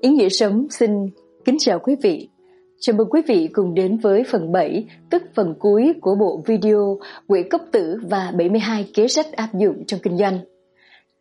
Ý nghĩa sống xin kính chào quý vị. Chào mừng quý vị cùng đến với phần 7, tức phần cuối của bộ video Quỹ cốc tử và 72 kế sách áp dụng trong kinh doanh.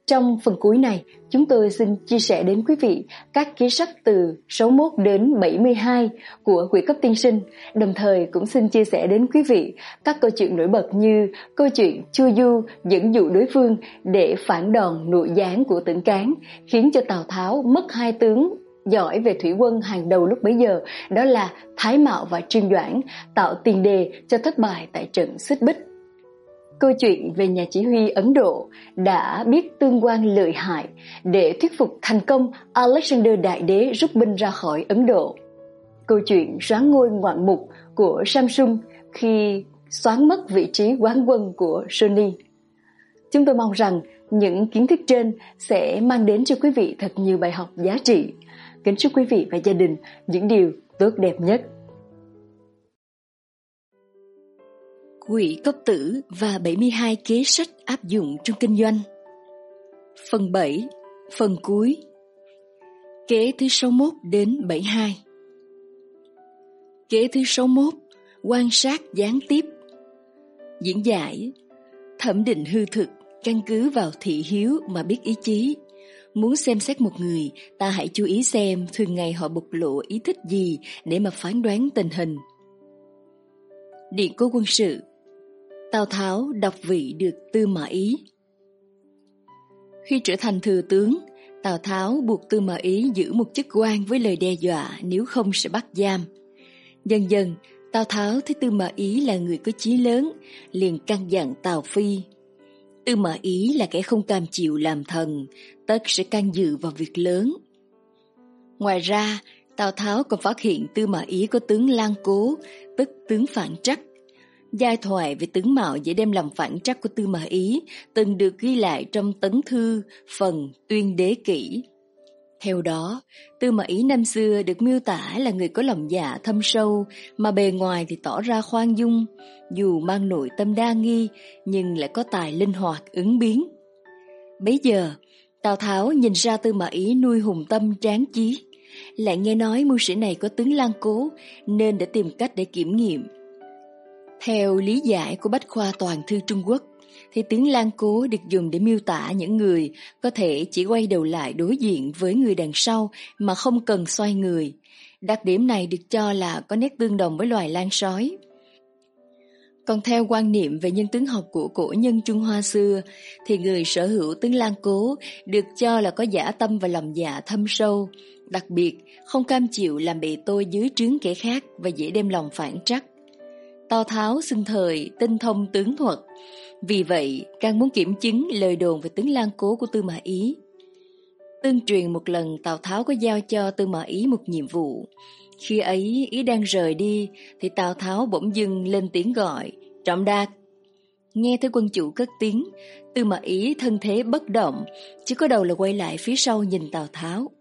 Trong phần cuối này, chúng tôi xin chia sẻ đến quý vị các kế sách từ 61 đến 72 của quỹ cấp tiên sinh, đồng thời cũng xin chia sẻ đến quý vị các câu chuyện nổi bật như câu chuyện Chu Du dẫn dụ đối phương để phản đòn nội gián của tỉnh cán, khiến cho Tào Tháo mất hai tướng giỏi về thủy quân hàng đầu lúc bấy giờ, đó là Thái Mạo và Trương Doãn, tạo tiền đề cho thất bại tại trận Xích Bích. Câu chuyện về nhà chỉ huy Ấn Độ đã biết tương quan lợi hại để thuyết phục thành công Alexander Đại Đế rút binh ra khỏi Ấn Độ. Câu chuyện soán ngôi ngoạn mục của Samsung khi xoán mất vị trí quán quân của Sony. Chúng tôi mong rằng những kiến thức trên sẽ mang đến cho quý vị thật nhiều bài học giá trị. Kính chúc quý vị và gia đình những điều tốt đẹp nhất. Quỹ cốc tử và 72 kế sách áp dụng trong kinh doanh. Phần 7, phần cuối. Kế thứ 61 đến 72. Kế thứ 61, quan sát gián tiếp. Diễn giải, thẩm định hư thực căn cứ vào thị hiếu mà biết ý chí. Muốn xem xét một người, ta hãy chú ý xem thường ngày họ bộc lộ ý thích gì để mà phán đoán tình hình. Điện cố quân sự Tào Tháo đọc vị được Tư Mã Ý. Khi trở thành thừa tướng, Tào Tháo buộc Tư Mã Ý giữ một chức quan với lời đe dọa nếu không sẽ bắt giam. Dần dần, Tào Tháo thấy Tư Mã Ý là người có chí lớn, liền căn dặn Tào Phi. Tư Mã Ý là kẻ không cam chịu làm thần, tất sẽ can dự vào việc lớn. Ngoài ra, Tào Tháo còn phát hiện Tư Mã Ý có tướng Lan Cố, tức tướng phản trắc, Giai thoại về tướng mạo dễ đem làm phản trắc của Tư Mã Ý từng được ghi lại trong tấn thư phần tuyên đế kỷ. Theo đó, Tư Mã Ý năm xưa được miêu tả là người có lòng dạ thâm sâu mà bề ngoài thì tỏ ra khoan dung, dù mang nội tâm đa nghi nhưng lại có tài linh hoạt ứng biến. Bấy giờ, Tào Tháo nhìn ra Tư Mã Ý nuôi hùng tâm tráng chí, lại nghe nói mưu sĩ này có tướng lan cố nên đã tìm cách để kiểm nghiệm theo lý giải của Bách Khoa Toàn Thư Trung Quốc, thì tiếng Lan Cố được dùng để miêu tả những người có thể chỉ quay đầu lại đối diện với người đằng sau mà không cần xoay người. Đặc điểm này được cho là có nét tương đồng với loài lan sói. Còn theo quan niệm về nhân tướng học của cổ nhân Trung Hoa xưa, thì người sở hữu tướng Lan Cố được cho là có giả tâm và lòng dạ thâm sâu, đặc biệt không cam chịu làm bị tôi dưới trướng kẻ khác và dễ đem lòng phản trắc. Tào Tháo xưng thời tinh thông tướng thuật, vì vậy càng muốn kiểm chứng lời đồn về tướng Lan Cố của Tư Mã Ý. Tương truyền một lần Tào Tháo có giao cho Tư Mã Ý một nhiệm vụ. Khi ấy Ý đang rời đi thì Tào Tháo bỗng dưng lên tiếng gọi, trọng đạt. Nghe thấy quân chủ cất tiếng, Tư Mã Ý thân thế bất động, chỉ có đầu là quay lại phía sau nhìn Tào Tháo.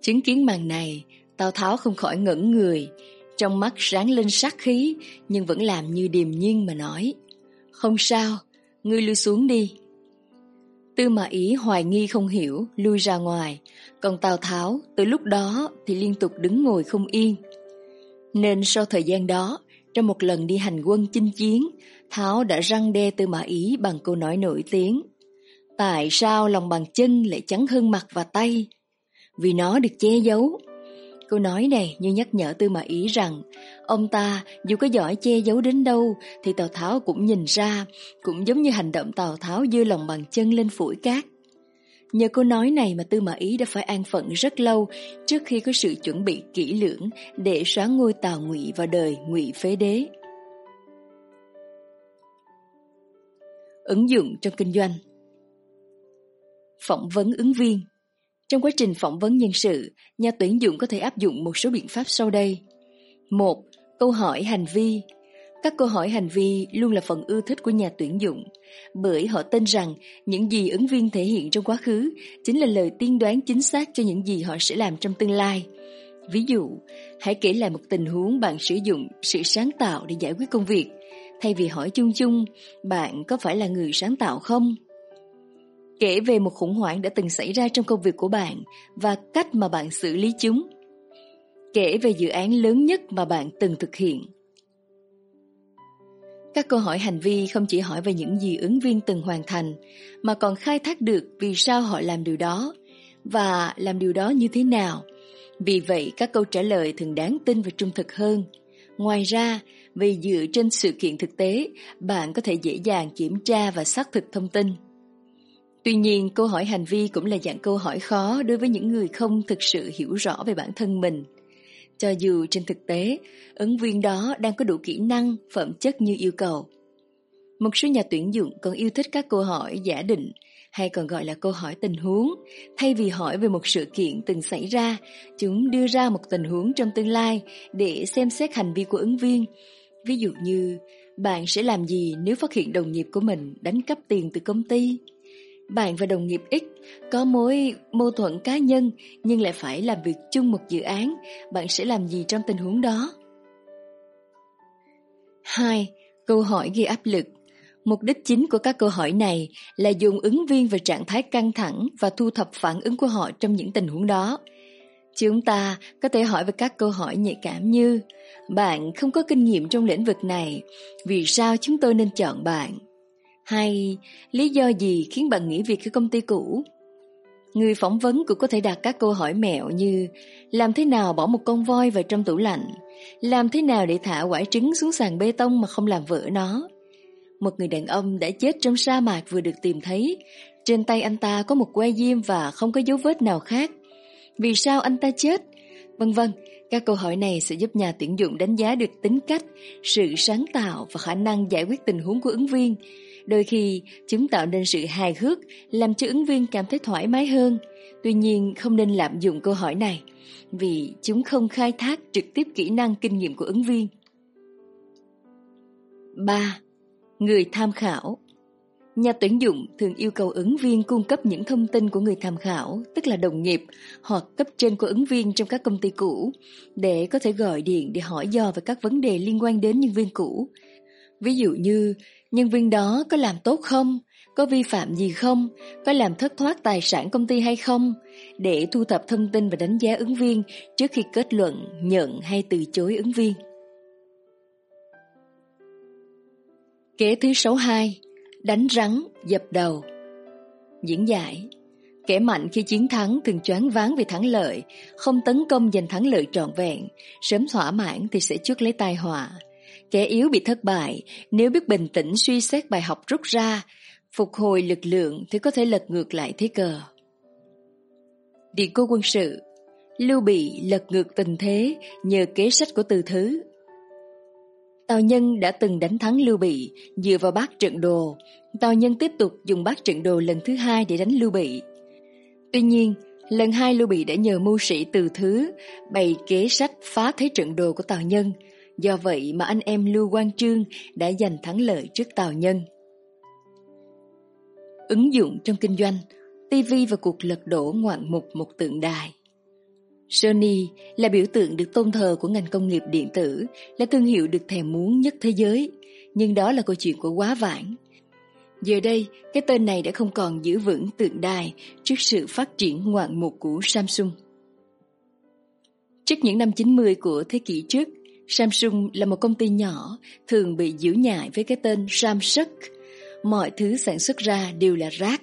Chứng kiến màn này, Tào Tháo không khỏi ngẩn người, trong mắt sáng lên sát khí, nhưng vẫn làm như điềm nhiên mà nói. Không sao, ngươi lui xuống đi. Tư Mã Ý hoài nghi không hiểu, lui ra ngoài. Còn Tào Tháo từ lúc đó thì liên tục đứng ngồi không yên. Nên sau thời gian đó, trong một lần đi hành quân chinh chiến, Tháo đã răng đe Tư Mã Ý bằng câu nói nổi tiếng. Tại sao lòng bàn chân lại trắng hơn mặt và tay? Vì nó được che giấu, Câu nói này như nhắc nhở Tư Mã Ý rằng ông ta dù có giỏi che giấu đến đâu thì Tào Tháo cũng nhìn ra, cũng giống như hành động Tào Tháo dư lòng bằng chân lên phủi cát. Nhờ câu nói này mà Tư Mã Ý đã phải an phận rất lâu trước khi có sự chuẩn bị kỹ lưỡng để xóa ngôi Tào Ngụy vào đời Ngụy Phế Đế. Ứng dụng trong kinh doanh Phỏng vấn ứng viên trong quá trình phỏng vấn nhân sự, nhà tuyển dụng có thể áp dụng một số biện pháp sau đây. một Câu hỏi hành vi Các câu hỏi hành vi luôn là phần ưa thích của nhà tuyển dụng, bởi họ tin rằng những gì ứng viên thể hiện trong quá khứ chính là lời tiên đoán chính xác cho những gì họ sẽ làm trong tương lai. Ví dụ, hãy kể lại một tình huống bạn sử dụng sự sáng tạo để giải quyết công việc, thay vì hỏi chung chung, bạn có phải là người sáng tạo không? Kể về một khủng hoảng đã từng xảy ra trong công việc của bạn và cách mà bạn xử lý chúng. Kể về dự án lớn nhất mà bạn từng thực hiện. Các câu hỏi hành vi không chỉ hỏi về những gì ứng viên từng hoàn thành, mà còn khai thác được vì sao họ làm điều đó và làm điều đó như thế nào. Vì vậy, các câu trả lời thường đáng tin và trung thực hơn. Ngoài ra, vì dựa trên sự kiện thực tế, bạn có thể dễ dàng kiểm tra và xác thực thông tin. Tuy nhiên, câu hỏi hành vi cũng là dạng câu hỏi khó đối với những người không thực sự hiểu rõ về bản thân mình. Cho dù trên thực tế, ứng viên đó đang có đủ kỹ năng, phẩm chất như yêu cầu. Một số nhà tuyển dụng còn yêu thích các câu hỏi giả định hay còn gọi là câu hỏi tình huống. Thay vì hỏi về một sự kiện từng xảy ra, chúng đưa ra một tình huống trong tương lai để xem xét hành vi của ứng viên. Ví dụ như, bạn sẽ làm gì nếu phát hiện đồng nghiệp của mình đánh cắp tiền từ công ty? Bạn và đồng nghiệp X có mối mâu thuẫn cá nhân nhưng lại phải làm việc chung một dự án, bạn sẽ làm gì trong tình huống đó? 2. Câu hỏi gây áp lực Mục đích chính của các câu hỏi này là dùng ứng viên vào trạng thái căng thẳng và thu thập phản ứng của họ trong những tình huống đó. Chúng ta có thể hỏi về các câu hỏi nhạy cảm như Bạn không có kinh nghiệm trong lĩnh vực này, vì sao chúng tôi nên chọn bạn? Hay lý do gì khiến bạn nghỉ việc ở công ty cũ? Người phỏng vấn cũng có thể đặt các câu hỏi mẹo như Làm thế nào bỏ một con voi vào trong tủ lạnh? Làm thế nào để thả quả trứng xuống sàn bê tông mà không làm vỡ nó? Một người đàn ông đã chết trong sa mạc vừa được tìm thấy. Trên tay anh ta có một que diêm và không có dấu vết nào khác. Vì sao anh ta chết? Vân vân, các câu hỏi này sẽ giúp nhà tuyển dụng đánh giá được tính cách, sự sáng tạo và khả năng giải quyết tình huống của ứng viên. Đôi khi, chúng tạo nên sự hài hước, làm cho ứng viên cảm thấy thoải mái hơn. Tuy nhiên, không nên lạm dụng câu hỏi này, vì chúng không khai thác trực tiếp kỹ năng kinh nghiệm của ứng viên. 3. Người tham khảo Nhà tuyển dụng thường yêu cầu ứng viên cung cấp những thông tin của người tham khảo, tức là đồng nghiệp hoặc cấp trên của ứng viên trong các công ty cũ, để có thể gọi điện để hỏi do về các vấn đề liên quan đến nhân viên cũ. Ví dụ như, nhân viên đó có làm tốt không? Có vi phạm gì không? Có làm thất thoát tài sản công ty hay không? Để thu thập thông tin và đánh giá ứng viên trước khi kết luận, nhận hay từ chối ứng viên. Kế thứ 62 Đánh rắn, dập đầu Diễn giải Kẻ mạnh khi chiến thắng thường choáng váng vì thắng lợi, không tấn công giành thắng lợi trọn vẹn, sớm thỏa mãn thì sẽ trước lấy tai họa. Kẻ yếu bị thất bại, nếu biết bình tĩnh suy xét bài học rút ra, phục hồi lực lượng thì có thể lật ngược lại thế cờ. Điện cô quân sự Lưu Bị lật ngược tình thế nhờ kế sách của từ thứ Tào Nhân đã từng đánh thắng Lưu Bị dựa vào bát trận đồ. Tào Nhân tiếp tục dùng bát trận đồ lần thứ hai để đánh Lưu Bị. Tuy nhiên, lần hai Lưu Bị đã nhờ mưu sĩ từ thứ bày kế sách phá thế trận đồ của Tào Nhân. Do vậy mà anh em Lưu Quang Trương đã giành thắng lợi trước Tào Nhân. Ứng dụng trong kinh doanh, TV và cuộc lật đổ ngoạn mục một tượng đài. Sony là biểu tượng được tôn thờ của ngành công nghiệp điện tử, là thương hiệu được thèm muốn nhất thế giới. Nhưng đó là câu chuyện của quá vãng. Giờ đây, cái tên này đã không còn giữ vững tượng đài trước sự phát triển ngoạn mục của Samsung. Trước những năm 90 của thế kỷ trước, Samsung là một công ty nhỏ, thường bị giễu nhại với cái tên Samsung. Mọi thứ sản xuất ra đều là rác.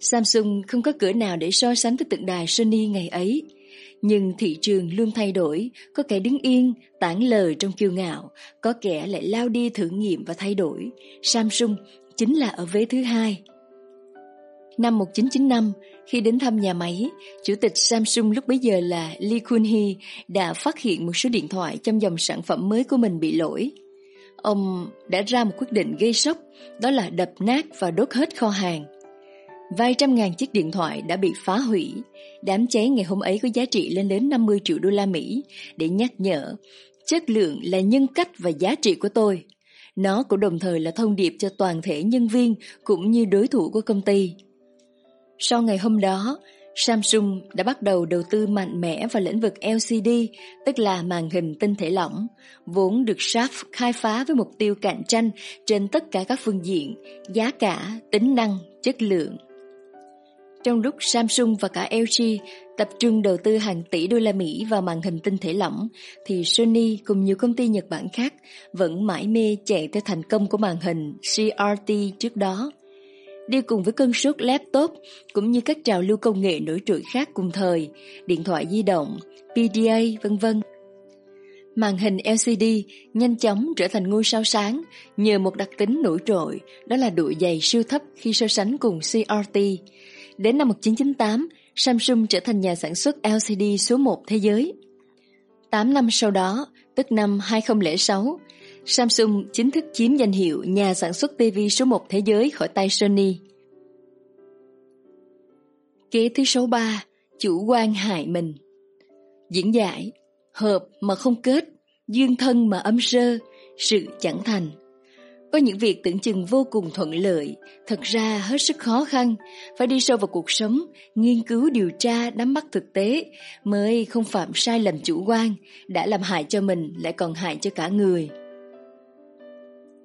Samsung không có cửa nào để so sánh với tượng đài Sony ngày ấy. Nhưng thị trường luôn thay đổi, có kẻ đứng yên, tản lời trong kiêu ngạo, có kẻ lại lao đi thử nghiệm và thay đổi. Samsung chính là ở vế thứ hai. Năm 1995, khi đến thăm nhà máy, chủ tịch Samsung lúc bấy giờ là Lee Kun-hee đã phát hiện một số điện thoại trong dòng sản phẩm mới của mình bị lỗi. Ông đã ra một quyết định gây sốc, đó là đập nát và đốt hết kho hàng. Vài trăm ngàn chiếc điện thoại đã bị phá hủy. Đám cháy ngày hôm ấy có giá trị lên đến 50 triệu đô la Mỹ để nhắc nhở chất lượng là nhân cách và giá trị của tôi. Nó cũng đồng thời là thông điệp cho toàn thể nhân viên cũng như đối thủ của công ty. Sau ngày hôm đó, Samsung đã bắt đầu đầu tư mạnh mẽ vào lĩnh vực LCD, tức là màn hình tinh thể lỏng, vốn được Sharp khai phá với mục tiêu cạnh tranh trên tất cả các phương diện, giá cả, tính năng, chất lượng. Trong lúc Samsung và cả LG tập trung đầu tư hàng tỷ đô la Mỹ vào màn hình tinh thể lỏng, thì Sony cùng nhiều công ty Nhật Bản khác vẫn mãi mê chạy theo thành công của màn hình CRT trước đó. Đi cùng với cơn sốt laptop cũng như các trào lưu công nghệ nổi trội khác cùng thời, điện thoại di động, PDA, vân vân. Màn hình LCD nhanh chóng trở thành ngôi sao sáng nhờ một đặc tính nổi trội, đó là độ dày siêu thấp khi so sánh cùng CRT. Đến năm 1998, Samsung trở thành nhà sản xuất LCD số 1 thế giới. 8 năm sau đó, tức năm 2006, Samsung chính thức chiếm danh hiệu nhà sản xuất TV số 1 thế giới khỏi tay Sony. Kế thứ số 3, chủ quan hại mình. Diễn giải, hợp mà không kết, duyên thân mà âm sơ, sự chẳng thành. Có những việc tưởng chừng vô cùng thuận lợi, thật ra hết sức khó khăn, phải đi sâu vào cuộc sống, nghiên cứu điều tra, nắm bắt thực tế, mới không phạm sai lầm chủ quan, đã làm hại cho mình lại còn hại cho cả người.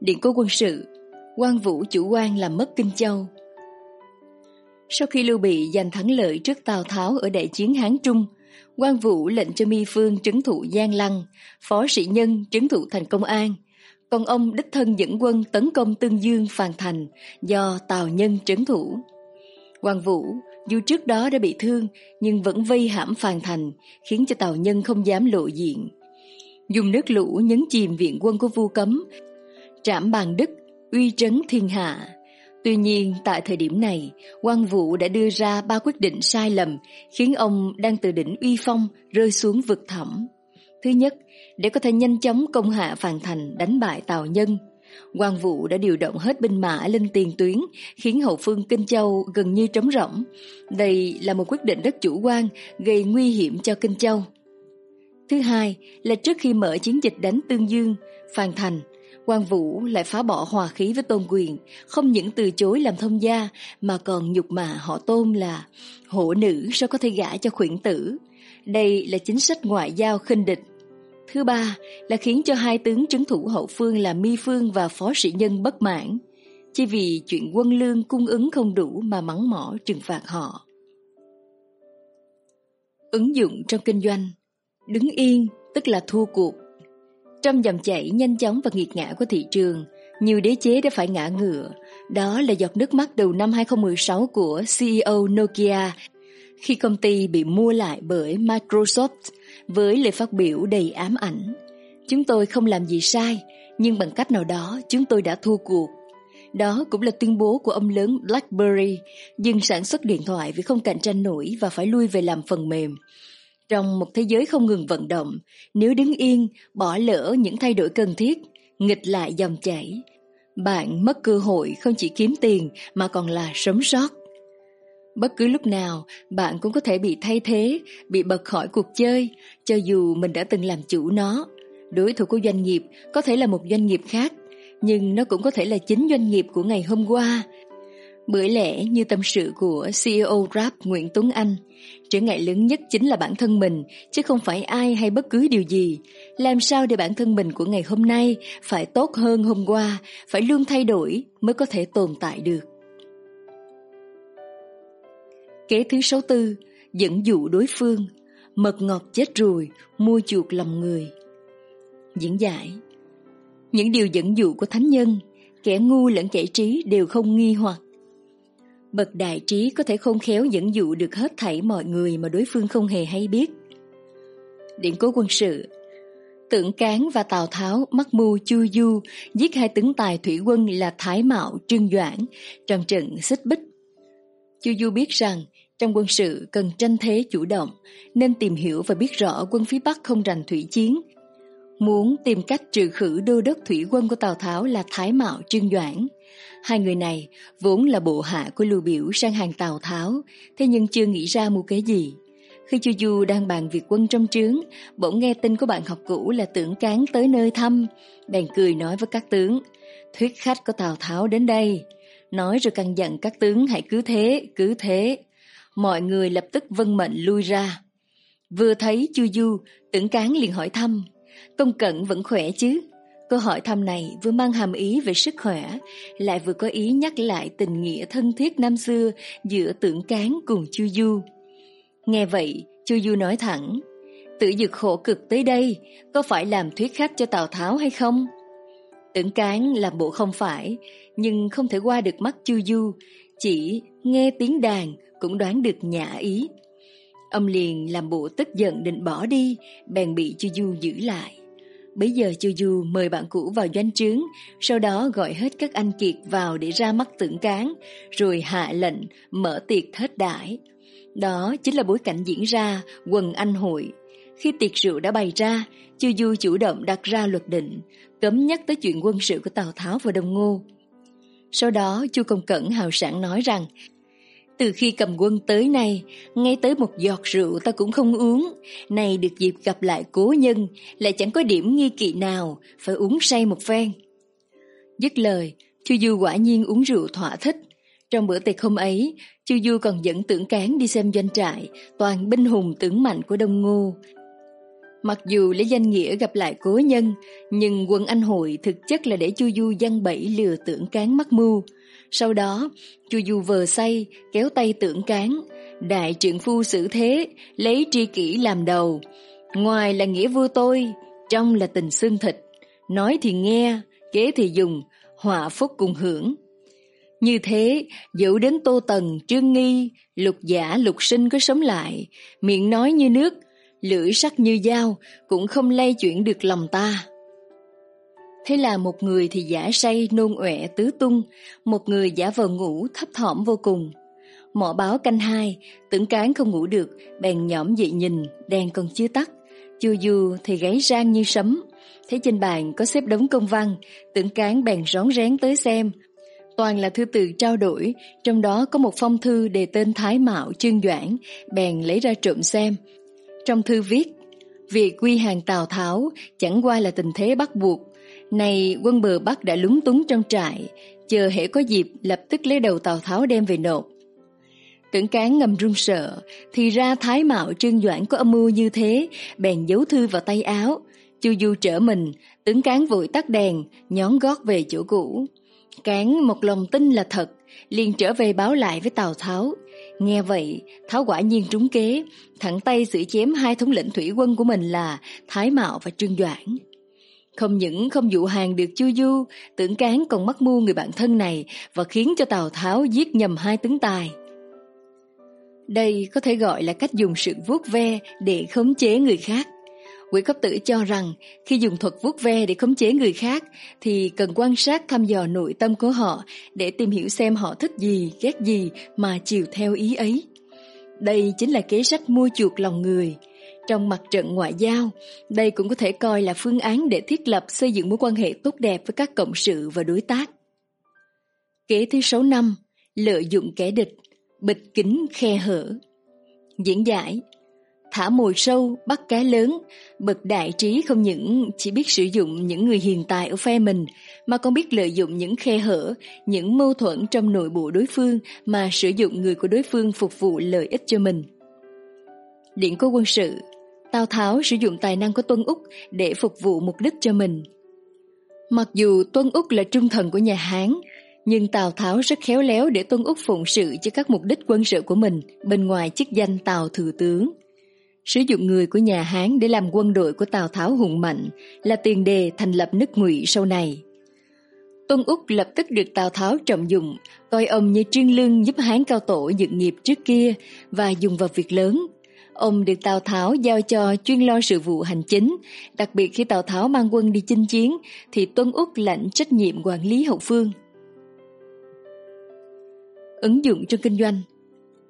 Điện cố quân sự, quan vũ chủ quan làm mất Kinh Châu. Sau khi Lưu Bị giành thắng lợi trước Tào Tháo ở đại chiến Hán Trung, quan vũ lệnh cho Mi Phương trấn thủ Giang Lăng, phó sĩ nhân trấn thủ thành Công An, còn ông đích thân dẫn quân tấn công Tương Dương Phàn Thành do Tào Nhân trấn thủ. Quan Vũ dù trước đó đã bị thương nhưng vẫn vây hãm Phàn Thành khiến cho Tào Nhân không dám lộ diện. Dùng nước lũ nhấn chìm viện quân của Vu Cấm, trảm bàn đức, uy trấn thiên hạ. Tuy nhiên, tại thời điểm này, quan vũ đã đưa ra ba quyết định sai lầm, khiến ông đang từ đỉnh uy phong rơi xuống vực thẳm. Thứ nhất, để có thể nhanh chóng công hạ Phàn Thành đánh bại Tào Nhân, quan vũ đã điều động hết binh mã lên tiền tuyến, khiến hậu phương Kinh Châu gần như trống rỗng. Đây là một quyết định rất chủ quan, gây nguy hiểm cho Kinh Châu. Thứ hai là trước khi mở chiến dịch đánh Tương Dương, Phàn Thành, quan Vũ lại phá bỏ hòa khí với Tôn Quyền, không những từ chối làm thông gia mà còn nhục mạ họ Tôn là hổ nữ sao có thể gả cho khuyển tử. Đây là chính sách ngoại giao khinh địch. Thứ ba là khiến cho hai tướng trấn thủ hậu phương là Mi Phương và Phó Sĩ Nhân bất mãn, chỉ vì chuyện quân lương cung ứng không đủ mà mắng mỏ trừng phạt họ. Ứng dụng trong kinh doanh Đứng yên tức là thua cuộc trong dòng chảy nhanh chóng và nghiệt ngã của thị trường, nhiều đế chế đã phải ngã ngựa. Đó là giọt nước mắt đầu năm 2016 của CEO Nokia khi công ty bị mua lại bởi Microsoft với lời phát biểu đầy ám ảnh. Chúng tôi không làm gì sai, nhưng bằng cách nào đó chúng tôi đã thua cuộc. Đó cũng là tuyên bố của ông lớn BlackBerry dừng sản xuất điện thoại vì không cạnh tranh nổi và phải lui về làm phần mềm. Trong một thế giới không ngừng vận động, nếu đứng yên, bỏ lỡ những thay đổi cần thiết, nghịch lại dòng chảy, bạn mất cơ hội không chỉ kiếm tiền mà còn là sống sót. Bất cứ lúc nào, bạn cũng có thể bị thay thế, bị bật khỏi cuộc chơi, cho dù mình đã từng làm chủ nó. Đối thủ của doanh nghiệp có thể là một doanh nghiệp khác, nhưng nó cũng có thể là chính doanh nghiệp của ngày hôm qua, bởi lẽ như tâm sự của CEO Grab Nguyễn Tuấn Anh, trở ngại lớn nhất chính là bản thân mình, chứ không phải ai hay bất cứ điều gì. Làm sao để bản thân mình của ngày hôm nay phải tốt hơn hôm qua, phải luôn thay đổi mới có thể tồn tại được. Kế thứ số tư, dẫn dụ đối phương, mật ngọt chết rồi, mua chuột lòng người. Diễn giải Những điều dẫn dụ của thánh nhân, kẻ ngu lẫn kẻ trí đều không nghi hoặc Bậc đại trí có thể khôn khéo dẫn dụ được hết thảy mọi người mà đối phương không hề hay biết. Điện cố quân sự Tượng Cán và Tào Tháo mắc mưu chu du giết hai tướng tài thủy quân là Thái Mạo, Trương Doãn trong trận xích bích. Chu Du biết rằng trong quân sự cần tranh thế chủ động nên tìm hiểu và biết rõ quân phía Bắc không rành thủy chiến. Muốn tìm cách trừ khử đô đốc thủy quân của Tào Tháo là Thái Mạo, Trương Doãn. Hai người này vốn là bộ hạ của Lưu Biểu sang hàng Tào Tháo, thế nhưng chưa nghĩ ra một cái gì. Khi Chu Du đang bàn việc quân trong trướng, bỗng nghe tin của bạn học cũ là tưởng cán tới nơi thăm, bèn cười nói với các tướng, thuyết khách của Tào Tháo đến đây. Nói rồi căn dặn các tướng hãy cứ thế, cứ thế. Mọi người lập tức vân mệnh lui ra. Vừa thấy Chu Du, tưởng cán liền hỏi thăm, công cận vẫn khỏe chứ? Câu hỏi thăm này vừa mang hàm ý về sức khỏe, lại vừa có ý nhắc lại tình nghĩa thân thiết năm xưa giữa tưởng cán cùng Chu Du. Nghe vậy, Chu Du nói thẳng, tự dực khổ cực tới đây, có phải làm thuyết khách cho Tào Tháo hay không? Tưởng cán làm bộ không phải, nhưng không thể qua được mắt Chu Du, chỉ nghe tiếng đàn cũng đoán được nhã ý. Ông liền làm bộ tức giận định bỏ đi, bèn bị Chu Du giữ lại. Bây giờ Chu Du mời bạn cũ vào doanh trướng, sau đó gọi hết các anh kiệt vào để ra mắt tưởng cán, rồi hạ lệnh mở tiệc thết đãi. Đó chính là bối cảnh diễn ra quần anh hội. Khi tiệc rượu đã bày ra, Chu Du chủ động đặt ra luật định, cấm nhắc tới chuyện quân sự của Tào Tháo và Đông Ngô. Sau đó, Chu Công Cẩn hào sảng nói rằng từ khi cầm quân tới nay, ngay tới một giọt rượu ta cũng không uống. Này được dịp gặp lại cố nhân, lại chẳng có điểm nghi kỵ nào, phải uống say một phen. Dứt lời, Chu Du quả nhiên uống rượu thỏa thích. Trong bữa tiệc hôm ấy, Chu Du còn dẫn tưởng cán đi xem doanh trại, toàn binh hùng tướng mạnh của Đông Ngô. Mặc dù lấy danh nghĩa gặp lại cố nhân, nhưng quân anh hội thực chất là để Chu Du giăng bẫy lừa tưởng cán mắc mưu. Sau đó, Chu Du vờ say, kéo tay tưởng cán, đại trượng phu xử thế, lấy tri kỷ làm đầu. Ngoài là nghĩa vua tôi, trong là tình xương thịt. Nói thì nghe, kế thì dùng, họa phúc cùng hưởng. Như thế, dẫu đến Tô Tần, Trương Nghi, lục giả lục sinh có sống lại, miệng nói như nước, lưỡi sắc như dao, cũng không lay chuyển được lòng ta. Thế là một người thì giả say nôn ọe tứ tung, một người giả vờ ngủ thấp thỏm vô cùng. Mỏ báo canh hai, tưởng cán không ngủ được, bèn nhõm dậy nhìn, đèn còn chưa tắt. Chu du thì gáy rang như sấm. Thấy trên bàn có xếp đống công văn, tưởng cán bèn rón rén tới xem. Toàn là thư từ trao đổi, trong đó có một phong thư đề tên Thái Mạo Trương Doãn, bèn lấy ra trộm xem. Trong thư viết, việc quy hàng Tào Tháo chẳng qua là tình thế bắt buộc, này quân bờ Bắc đã lúng túng trong trại, chờ hễ có dịp lập tức lấy đầu Tào Tháo đem về nộp. Tưởng cán ngầm run sợ, thì ra Thái Mạo Trương Doãn có âm mưu như thế, bèn giấu thư vào tay áo. Chu Du trở mình, tướng cán vội tắt đèn, nhón gót về chỗ cũ. Cán một lòng tin là thật, liền trở về báo lại với Tào Tháo. Nghe vậy, Tháo quả nhiên trúng kế, thẳng tay xử chém hai thống lĩnh thủy quân của mình là Thái Mạo và Trương Doãn. Không những không dụ hàng được Chu Du, tưởng cán còn mắc mưu người bạn thân này và khiến cho Tào Tháo giết nhầm hai tướng tài. Đây có thể gọi là cách dùng sự vuốt ve để khống chế người khác. Quỷ cấp tử cho rằng khi dùng thuật vuốt ve để khống chế người khác thì cần quan sát thăm dò nội tâm của họ để tìm hiểu xem họ thích gì, ghét gì mà chiều theo ý ấy. Đây chính là kế sách mua chuộc lòng người, trong mặt trận ngoại giao, đây cũng có thể coi là phương án để thiết lập xây dựng mối quan hệ tốt đẹp với các cộng sự và đối tác. Kế thứ 6 năm, lợi dụng kẻ địch, bịch kính khe hở. Diễn giải Thả mồi sâu, bắt cá lớn, bậc đại trí không những chỉ biết sử dụng những người hiện tại ở phe mình, mà còn biết lợi dụng những khe hở, những mâu thuẫn trong nội bộ đối phương mà sử dụng người của đối phương phục vụ lợi ích cho mình. Điện cố quân sự Tào Tháo sử dụng tài năng của Tuân Úc để phục vụ mục đích cho mình. Mặc dù Tuân Úc là trung thần của nhà Hán, nhưng Tào Tháo rất khéo léo để Tuân Úc phụng sự cho các mục đích quân sự của mình bên ngoài chức danh Tào Thừa Tướng. Sử dụng người của nhà Hán để làm quân đội của Tào Tháo hùng mạnh là tiền đề thành lập nước ngụy sau này. Tuân Úc lập tức được Tào Tháo trọng dụng, coi ông như chuyên lương giúp Hán cao tổ dựng nghiệp trước kia và dùng vào việc lớn Ông được Tào Tháo giao cho chuyên lo sự vụ hành chính, đặc biệt khi Tào Tháo mang quân đi chinh chiến thì Tuân Úc lãnh trách nhiệm quản lý hậu phương. Ứng dụng trong kinh doanh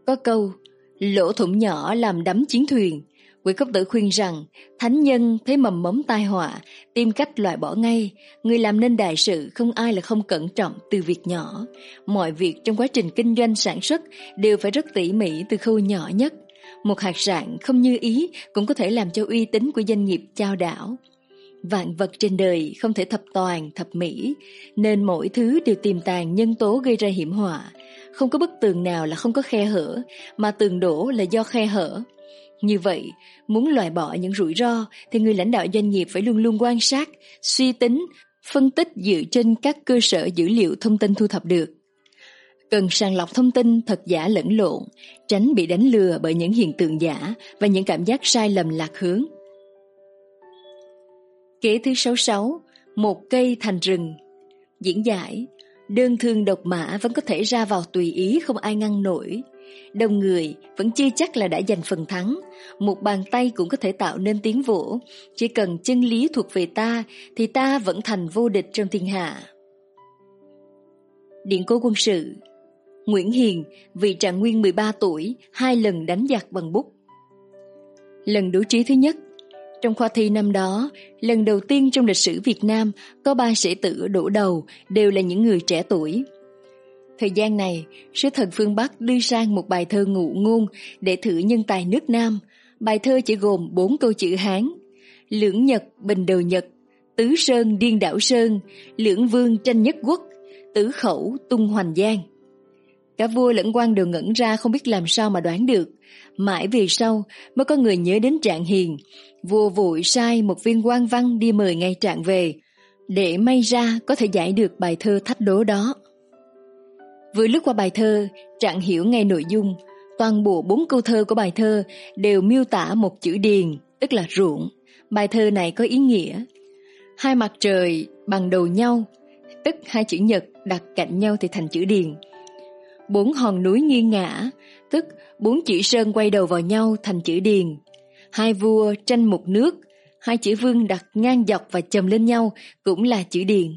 Có câu, lỗ thủng nhỏ làm đắm chiến thuyền. Quỷ cốc tử khuyên rằng, thánh nhân thấy mầm mống tai họa, tìm cách loại bỏ ngay. Người làm nên đại sự không ai là không cẩn trọng từ việc nhỏ. Mọi việc trong quá trình kinh doanh sản xuất đều phải rất tỉ mỉ từ khâu nhỏ nhất một hạt rạng không như ý cũng có thể làm cho uy tín của doanh nghiệp trao đảo. Vạn vật trên đời không thể thập toàn, thập mỹ, nên mỗi thứ đều tiềm tàng nhân tố gây ra hiểm họa. Không có bức tường nào là không có khe hở, mà tường đổ là do khe hở. Như vậy, muốn loại bỏ những rủi ro thì người lãnh đạo doanh nghiệp phải luôn luôn quan sát, suy tính phân tích dựa trên các cơ sở dữ liệu thông tin thu thập được. Cần sàng lọc thông tin thật giả lẫn lộn, tránh bị đánh lừa bởi những hiện tượng giả và những cảm giác sai lầm lạc hướng. Kế thứ 66, một cây thành rừng. Diễn giải, đơn thương độc mã vẫn có thể ra vào tùy ý không ai ngăn nổi. Đông người vẫn chưa chắc là đã giành phần thắng, một bàn tay cũng có thể tạo nên tiếng vỗ. Chỉ cần chân lý thuộc về ta thì ta vẫn thành vô địch trong thiên hạ. Điện cố quân sự Nguyễn Hiền, vị trạng nguyên 13 tuổi, hai lần đánh giặc bằng bút. Lần đấu trí thứ nhất trong khoa thi năm đó, lần đầu tiên trong lịch sử Việt Nam có ba sĩ tử đổ đầu đều là những người trẻ tuổi. Thời gian này, sứ thần phương Bắc đưa sang một bài thơ ngụ ngôn để thử nhân tài nước Nam. Bài thơ chỉ gồm bốn câu chữ Hán. Lưỡng Nhật, Bình Đầu Nhật, Tứ Sơn, Điên Đảo Sơn, Lưỡng Vương, Tranh Nhất Quốc, Tứ Khẩu, Tung Hoành Giang. Cả vua lẫn quan đều ngẩn ra không biết làm sao mà đoán được. Mãi về sau mới có người nhớ đến Trạng Hiền. Vua vội sai một viên quan văn đi mời ngay Trạng về, để may ra có thể giải được bài thơ thách đố đó. Vừa lướt qua bài thơ, Trạng hiểu ngay nội dung. Toàn bộ bốn câu thơ của bài thơ đều miêu tả một chữ điền, tức là ruộng. Bài thơ này có ý nghĩa. Hai mặt trời bằng đầu nhau, tức hai chữ nhật đặt cạnh nhau thì thành chữ điền. Bốn hòn núi nghiêng ngã, tức bốn chữ sơn quay đầu vào nhau thành chữ điền. Hai vua tranh một nước, hai chữ vương đặt ngang dọc và chồng lên nhau cũng là chữ điền.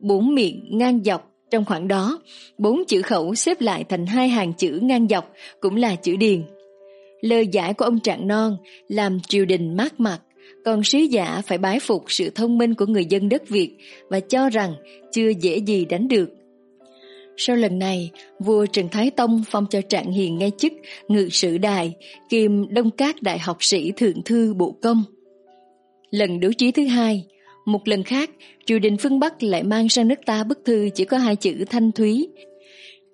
Bốn miệng ngang dọc trong khoảng đó, bốn chữ khẩu xếp lại thành hai hàng chữ ngang dọc cũng là chữ điền. Lời giải của ông Trạng Non làm triều đình mát mặt, còn sứ giả phải bái phục sự thông minh của người dân đất Việt và cho rằng chưa dễ gì đánh được. Sau lần này, vua Trần Thái Tông phong cho Trạng Hiền ngay chức ngự sử đài, kiêm đông các đại học sĩ thượng thư bộ công. Lần đấu trí thứ hai, một lần khác, triều đình phương Bắc lại mang sang nước ta bức thư chỉ có hai chữ thanh thúy.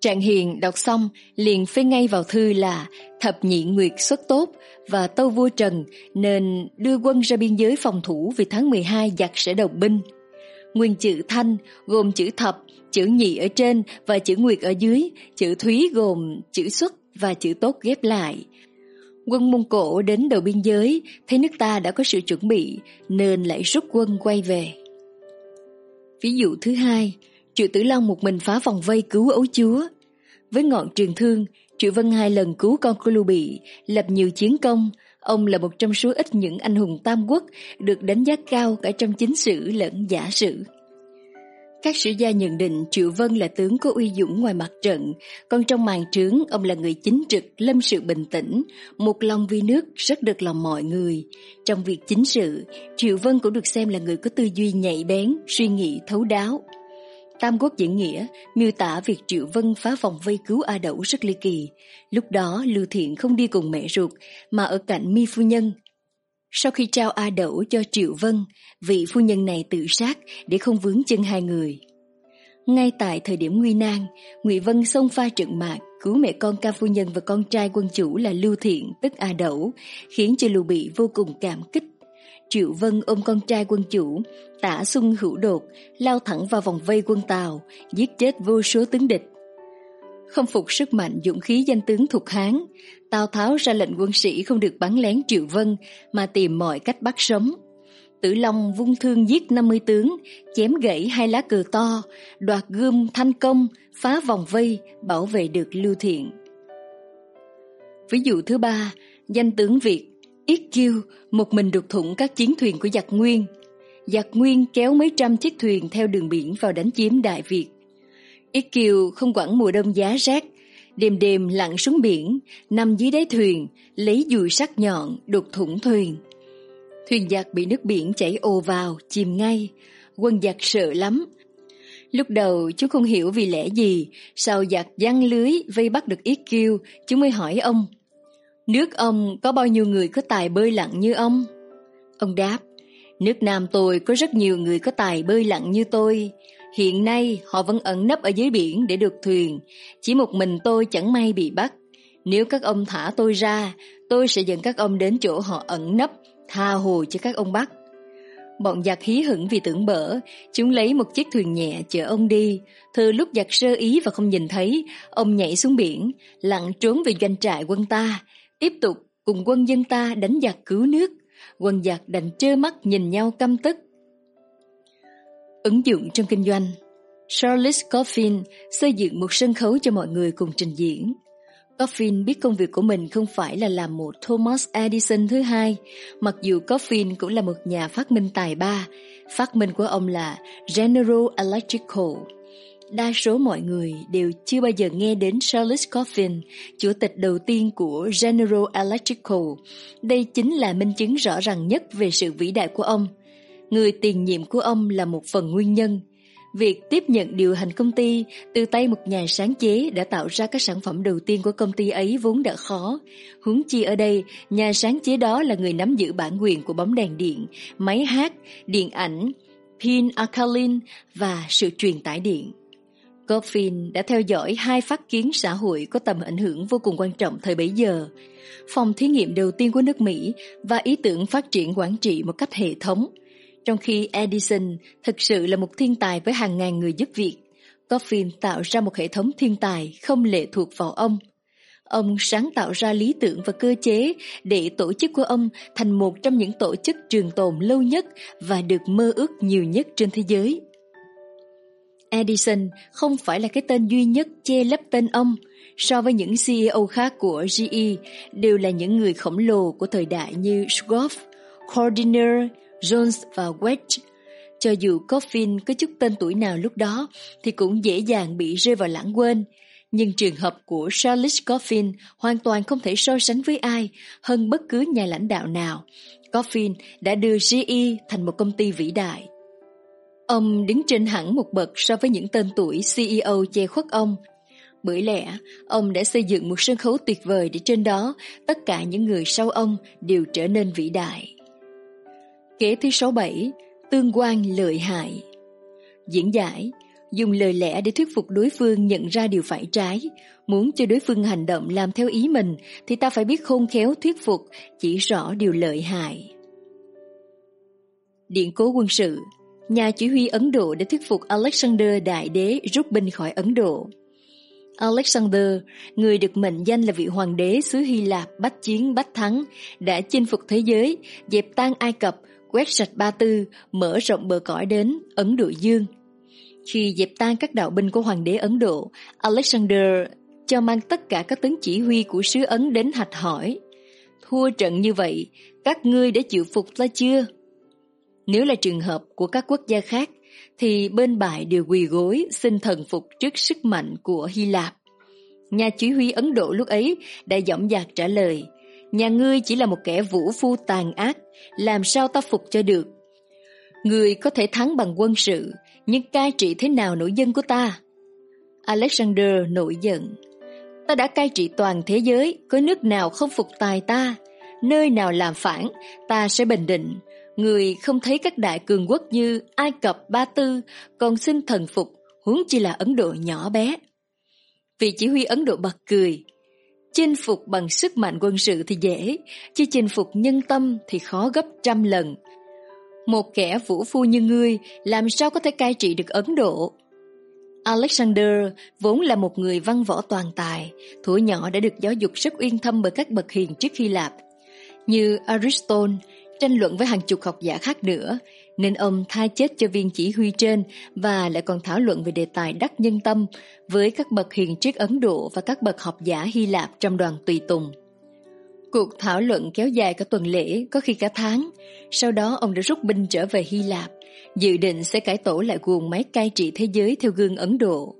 Trạng Hiền đọc xong liền phê ngay vào thư là thập nhị nguyệt xuất tốt và tâu vua Trần nên đưa quân ra biên giới phòng thủ vì tháng 12 giặc sẽ đồng binh. Nguyên chữ thanh gồm chữ thập, chữ nhị ở trên và chữ nguyệt ở dưới, chữ thúy gồm chữ xuất và chữ tốt ghép lại. Quân Mông Cổ đến đầu biên giới, thấy nước ta đã có sự chuẩn bị, nên lại rút quân quay về. Ví dụ thứ hai, Triệu Tử Long một mình phá vòng vây cứu ấu chúa. Với ngọn trường thương, Triệu Vân hai lần cứu con của Lưu Bị, lập nhiều chiến công. Ông là một trong số ít những anh hùng tam quốc được đánh giá cao cả trong chính sử lẫn giả sử. Các sử gia nhận định Triệu Vân là tướng có uy dũng ngoài mặt trận, còn trong màn trướng ông là người chính trực, lâm sự bình tĩnh, một lòng vì nước rất được lòng mọi người. Trong việc chính sự, Triệu Vân cũng được xem là người có tư duy nhạy bén, suy nghĩ thấu đáo. Tam Quốc diễn nghĩa miêu tả việc Triệu Vân phá vòng vây cứu A Đẩu rất ly kỳ. Lúc đó Lưu Thiện không đi cùng mẹ ruột mà ở cạnh Mi Phu Nhân, sau khi trao A Đẩu cho Triệu Vân, vị phu nhân này tự sát để không vướng chân hai người. Ngay tại thời điểm nguy nan, Ngụy Vân xông pha trận mạc, cứu mẹ con ca phu nhân và con trai quân chủ là Lưu Thiện tức A Đẩu, khiến cho Lưu Bị vô cùng cảm kích. Triệu Vân ôm con trai quân chủ, tả xuân hữu đột, lao thẳng vào vòng vây quân Tàu, giết chết vô số tướng địch. Không phục sức mạnh dũng khí danh tướng thuộc Hán, Tào Tháo ra lệnh quân sĩ không được bắn lén Triệu Vân mà tìm mọi cách bắt sống. Tử Long vung thương giết 50 tướng, chém gãy hai lá cờ to, đoạt gươm thanh công, phá vòng vây, bảo vệ được Lưu Thiện. Ví dụ thứ ba, danh tướng Việt, Yết Kiêu, một mình đục thủng các chiến thuyền của giặc Nguyên. Giặc Nguyên kéo mấy trăm chiếc thuyền theo đường biển vào đánh chiếm Đại Việt ít Kiều không quản mùa đông giá rét, đêm đêm lặn xuống biển, nằm dưới đáy thuyền, lấy dùi sắc nhọn đục thủng thuyền. Thuyền giặc bị nước biển chảy ồ vào, chìm ngay. Quân giặc sợ lắm. Lúc đầu chúng không hiểu vì lẽ gì, sau giặc giăng lưới vây bắt được Yết Kiêu, chúng mới hỏi ông. Nước ông có bao nhiêu người có tài bơi lặn như ông? Ông đáp, nước Nam tôi có rất nhiều người có tài bơi lặn như tôi. Hiện nay họ vẫn ẩn nấp ở dưới biển để được thuyền. Chỉ một mình tôi chẳng may bị bắt. Nếu các ông thả tôi ra, tôi sẽ dẫn các ông đến chỗ họ ẩn nấp, tha hồ cho các ông bắt. Bọn giặc hí hửng vì tưởng bở, chúng lấy một chiếc thuyền nhẹ chở ông đi. Thừa lúc giặc sơ ý và không nhìn thấy, ông nhảy xuống biển, lặn trốn về doanh trại quân ta, tiếp tục cùng quân dân ta đánh giặc cứu nước. Quân giặc đành trơ mắt nhìn nhau căm tức. Ứng dụng trong kinh doanh Charles Coffin xây dựng một sân khấu cho mọi người cùng trình diễn. Coffin biết công việc của mình không phải là làm một Thomas Edison thứ hai, mặc dù Coffin cũng là một nhà phát minh tài ba. Phát minh của ông là General Electrical. Đa số mọi người đều chưa bao giờ nghe đến Charles Coffin, chủ tịch đầu tiên của General Electrical. Đây chính là minh chứng rõ ràng nhất về sự vĩ đại của ông. Người tiền nhiệm của ông là một phần nguyên nhân, Việc tiếp nhận điều hành công ty từ tay một nhà sáng chế đã tạo ra các sản phẩm đầu tiên của công ty ấy vốn đã khó. Huống chi ở đây, nhà sáng chế đó là người nắm giữ bản quyền của bóng đèn điện, máy hát, điện ảnh, pin alkaline và sự truyền tải điện. Goffin đã theo dõi hai phát kiến xã hội có tầm ảnh hưởng vô cùng quan trọng thời bấy giờ. Phòng thí nghiệm đầu tiên của nước Mỹ và ý tưởng phát triển quản trị một cách hệ thống – trong khi Edison thực sự là một thiên tài với hàng ngàn người giúp việc, Coffin tạo ra một hệ thống thiên tài không lệ thuộc vào ông. Ông sáng tạo ra lý tưởng và cơ chế để tổ chức của ông thành một trong những tổ chức trường tồn lâu nhất và được mơ ước nhiều nhất trên thế giới. Edison không phải là cái tên duy nhất che lấp tên ông, so với những CEO khác của GE đều là những người khổng lồ của thời đại như Schwab, Cordiner, Jones và Wedge. Cho dù Coffin có chút tên tuổi nào lúc đó thì cũng dễ dàng bị rơi vào lãng quên. Nhưng trường hợp của Charles Coffin hoàn toàn không thể so sánh với ai hơn bất cứ nhà lãnh đạo nào. Coffin đã đưa GE thành một công ty vĩ đại. Ông đứng trên hẳn một bậc so với những tên tuổi CEO che khuất ông. Bởi lẽ, ông đã xây dựng một sân khấu tuyệt vời để trên đó tất cả những người sau ông đều trở nên vĩ đại. Kế thứ 67, tương quan lợi hại. Diễn giải, dùng lời lẽ để thuyết phục đối phương nhận ra điều phải trái. Muốn cho đối phương hành động làm theo ý mình thì ta phải biết khôn khéo thuyết phục, chỉ rõ điều lợi hại. Điện cố quân sự Nhà chỉ huy Ấn Độ đã thuyết phục Alexander Đại Đế rút binh khỏi Ấn Độ. Alexander, người được mệnh danh là vị hoàng đế xứ Hy Lạp bách chiến bách thắng, đã chinh phục thế giới, dẹp tan Ai Cập, quét sạch Ba Tư, mở rộng bờ cõi đến Ấn Độ Dương. Khi dẹp tan các đạo binh của hoàng đế Ấn Độ, Alexander cho mang tất cả các tướng chỉ huy của sứ Ấn đến hạch hỏi. Thua trận như vậy, các ngươi đã chịu phục ta chưa? Nếu là trường hợp của các quốc gia khác, thì bên bại đều quỳ gối xin thần phục trước sức mạnh của Hy Lạp. Nhà chỉ huy Ấn Độ lúc ấy đã dõng dạc trả lời, nhà ngươi chỉ là một kẻ vũ phu tàn ác, làm sao ta phục cho được? Người có thể thắng bằng quân sự, nhưng cai trị thế nào nổi dân của ta? Alexander nổi giận. Ta đã cai trị toàn thế giới, có nước nào không phục tài ta? Nơi nào làm phản, ta sẽ bình định. Người không thấy các đại cường quốc như Ai Cập, Ba Tư còn xin thần phục, huống chi là Ấn Độ nhỏ bé. Vị chỉ huy Ấn Độ bật cười, Chinh phục bằng sức mạnh quân sự thì dễ, chứ chinh phục nhân tâm thì khó gấp trăm lần. Một kẻ vũ phu như ngươi làm sao có thể cai trị được Ấn Độ? Alexander vốn là một người văn võ toàn tài, thuở nhỏ đã được giáo dục rất uyên thâm bởi các bậc hiền trước Hy Lạp, như Aristotle, tranh luận với hàng chục học giả khác nữa, nên ông tha chết cho viên chỉ huy trên và lại còn thảo luận về đề tài đắc nhân tâm với các bậc hiền triết Ấn Độ và các bậc học giả Hy Lạp trong đoàn tùy tùng. Cuộc thảo luận kéo dài cả tuần lễ, có khi cả tháng. Sau đó ông đã rút binh trở về Hy Lạp, dự định sẽ cải tổ lại guồng máy cai trị thế giới theo gương Ấn Độ.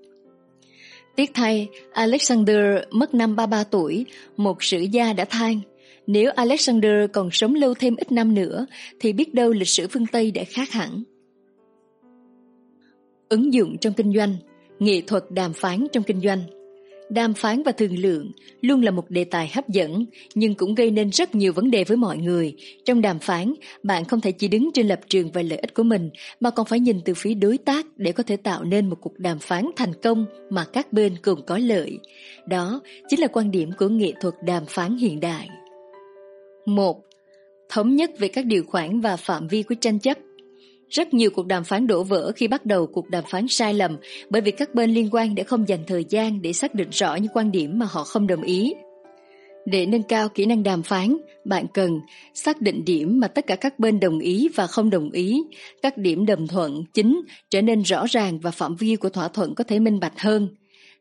Tiếc thay, Alexander mất năm 33 tuổi, một sử gia đã than – nếu Alexander còn sống lâu thêm ít năm nữa, thì biết đâu lịch sử phương Tây đã khác hẳn. Ứng dụng trong kinh doanh, nghệ thuật đàm phán trong kinh doanh. Đàm phán và thương lượng luôn là một đề tài hấp dẫn, nhưng cũng gây nên rất nhiều vấn đề với mọi người. Trong đàm phán, bạn không thể chỉ đứng trên lập trường và lợi ích của mình, mà còn phải nhìn từ phía đối tác để có thể tạo nên một cuộc đàm phán thành công mà các bên cùng có lợi. Đó chính là quan điểm của nghệ thuật đàm phán hiện đại. 1. Thống nhất về các điều khoản và phạm vi của tranh chấp. Rất nhiều cuộc đàm phán đổ vỡ khi bắt đầu cuộc đàm phán sai lầm bởi vì các bên liên quan đã không dành thời gian để xác định rõ những quan điểm mà họ không đồng ý. Để nâng cao kỹ năng đàm phán, bạn cần xác định điểm mà tất cả các bên đồng ý và không đồng ý, các điểm đồng thuận chính trở nên rõ ràng và phạm vi của thỏa thuận có thể minh bạch hơn.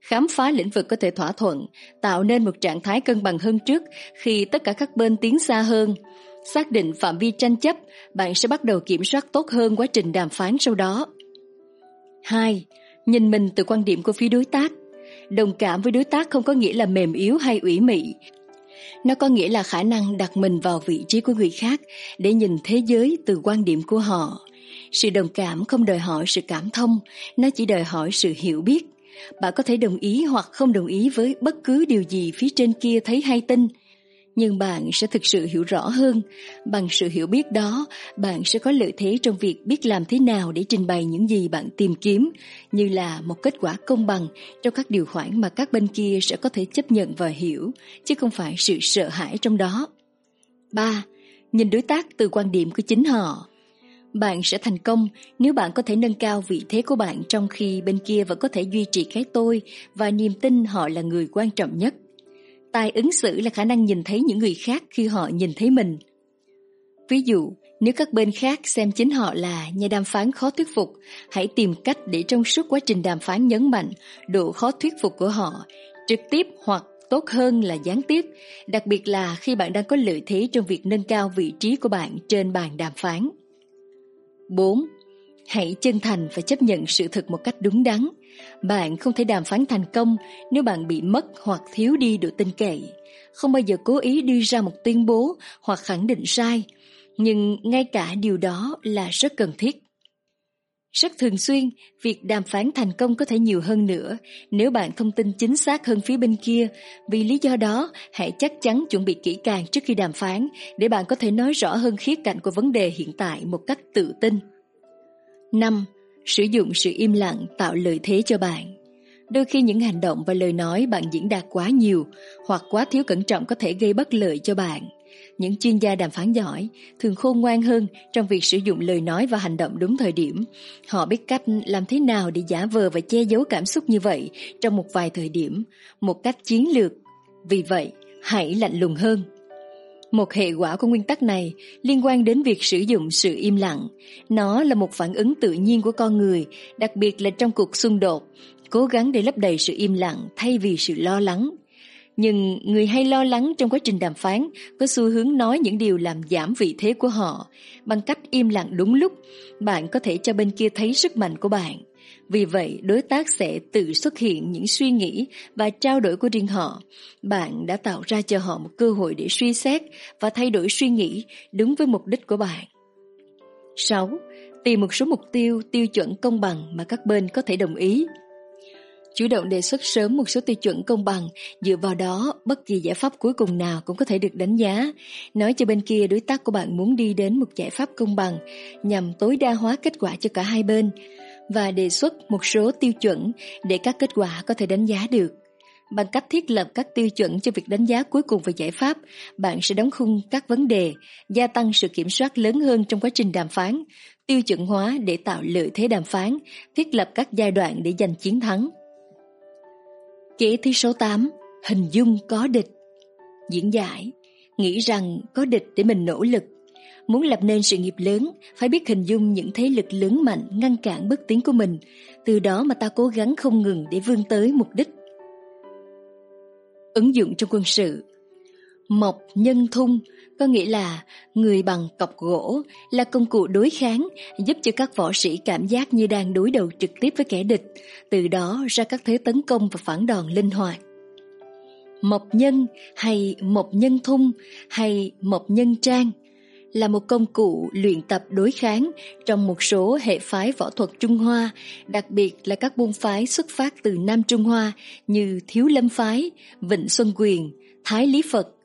Khám phá lĩnh vực có thể thỏa thuận, tạo nên một trạng thái cân bằng hơn trước khi tất cả các bên tiến xa hơn. Xác định phạm vi tranh chấp, bạn sẽ bắt đầu kiểm soát tốt hơn quá trình đàm phán sau đó. 2. Nhìn mình từ quan điểm của phía đối tác. Đồng cảm với đối tác không có nghĩa là mềm yếu hay ủy mị, nó có nghĩa là khả năng đặt mình vào vị trí của người khác để nhìn thế giới từ quan điểm của họ. Sự đồng cảm không đòi hỏi sự cảm thông, nó chỉ đòi hỏi sự hiểu biết. Bạn có thể đồng ý hoặc không đồng ý với bất cứ điều gì phía trên kia thấy hay tin, nhưng bạn sẽ thực sự hiểu rõ hơn. Bằng sự hiểu biết đó, bạn sẽ có lợi thế trong việc biết làm thế nào để trình bày những gì bạn tìm kiếm, như là một kết quả công bằng trong các điều khoản mà các bên kia sẽ có thể chấp nhận và hiểu, chứ không phải sự sợ hãi trong đó. 3. Nhìn đối tác từ quan điểm của chính họ. Bạn sẽ thành công nếu bạn có thể nâng cao vị thế của bạn trong khi bên kia vẫn có thể duy trì cái tôi và niềm tin họ là người quan trọng nhất. Tài ứng xử là khả năng nhìn thấy những người khác khi họ nhìn thấy mình. Ví dụ, nếu các bên khác xem chính họ là nhà đàm phán khó thuyết phục, hãy tìm cách để trong suốt quá trình đàm phán nhấn mạnh độ khó thuyết phục của họ, trực tiếp hoặc tốt hơn là gián tiếp, đặc biệt là khi bạn đang có lợi thế trong việc nâng cao vị trí của bạn trên bàn đàm phán. 4. Hãy chân thành và chấp nhận sự thật một cách đúng đắn. Bạn không thể đàm phán thành công nếu bạn bị mất hoặc thiếu đi độ tin cậy. Không bao giờ cố ý đưa ra một tuyên bố hoặc khẳng định sai, nhưng ngay cả điều đó là rất cần thiết. Rất thường xuyên, việc đàm phán thành công có thể nhiều hơn nữa nếu bạn thông tin chính xác hơn phía bên kia. Vì lý do đó, hãy chắc chắn chuẩn bị kỹ càng trước khi đàm phán để bạn có thể nói rõ hơn khía cạnh của vấn đề hiện tại một cách tự tin. 5. Sử dụng sự im lặng tạo lợi thế cho bạn. Đôi khi những hành động và lời nói bạn diễn đạt quá nhiều hoặc quá thiếu cẩn trọng có thể gây bất lợi cho bạn. Những chuyên gia đàm phán giỏi thường khôn ngoan hơn trong việc sử dụng lời nói và hành động đúng thời điểm. Họ biết cách làm thế nào để giả vờ và che giấu cảm xúc như vậy trong một vài thời điểm, một cách chiến lược. Vì vậy, hãy lạnh lùng hơn. Một hệ quả của nguyên tắc này liên quan đến việc sử dụng sự im lặng. Nó là một phản ứng tự nhiên của con người, đặc biệt là trong cuộc xung đột, cố gắng để lấp đầy sự im lặng thay vì sự lo lắng. Nhưng người hay lo lắng trong quá trình đàm phán có xu hướng nói những điều làm giảm vị thế của họ. Bằng cách im lặng đúng lúc, bạn có thể cho bên kia thấy sức mạnh của bạn. Vì vậy, đối tác sẽ tự xuất hiện những suy nghĩ và trao đổi của riêng họ. Bạn đã tạo ra cho họ một cơ hội để suy xét và thay đổi suy nghĩ đúng với mục đích của bạn. 6. Tìm một số mục tiêu, tiêu chuẩn công bằng mà các bên có thể đồng ý. Chủ động đề xuất sớm một số tiêu chuẩn công bằng, dựa vào đó bất kỳ giải pháp cuối cùng nào cũng có thể được đánh giá. Nói cho bên kia đối tác của bạn muốn đi đến một giải pháp công bằng nhằm tối đa hóa kết quả cho cả hai bên và đề xuất một số tiêu chuẩn để các kết quả có thể đánh giá được. Bằng cách thiết lập các tiêu chuẩn cho việc đánh giá cuối cùng về giải pháp, bạn sẽ đóng khung các vấn đề, gia tăng sự kiểm soát lớn hơn trong quá trình đàm phán, tiêu chuẩn hóa để tạo lợi thế đàm phán, thiết lập các giai đoạn để giành chiến thắng. Kế thứ số 8. Hình dung có địch Diễn giải Nghĩ rằng có địch để mình nỗ lực Muốn lập nên sự nghiệp lớn, phải biết hình dung những thế lực lớn mạnh ngăn cản bước tiến của mình, từ đó mà ta cố gắng không ngừng để vươn tới mục đích. Ứng dụng trong quân sự Mộc nhân thung có nghĩa là người bằng cọc gỗ là công cụ đối kháng giúp cho các võ sĩ cảm giác như đang đối đầu trực tiếp với kẻ địch, từ đó ra các thế tấn công và phản đòn linh hoạt. Mộc nhân hay mộc nhân thung hay mộc nhân trang – là một công cụ luyện tập đối kháng trong một số hệ phái võ thuật Trung Hoa, đặc biệt là các môn phái xuất phát từ Nam Trung Hoa như Thiếu Lâm Phái, Vịnh Xuân Quyền, Thái Lý Phật.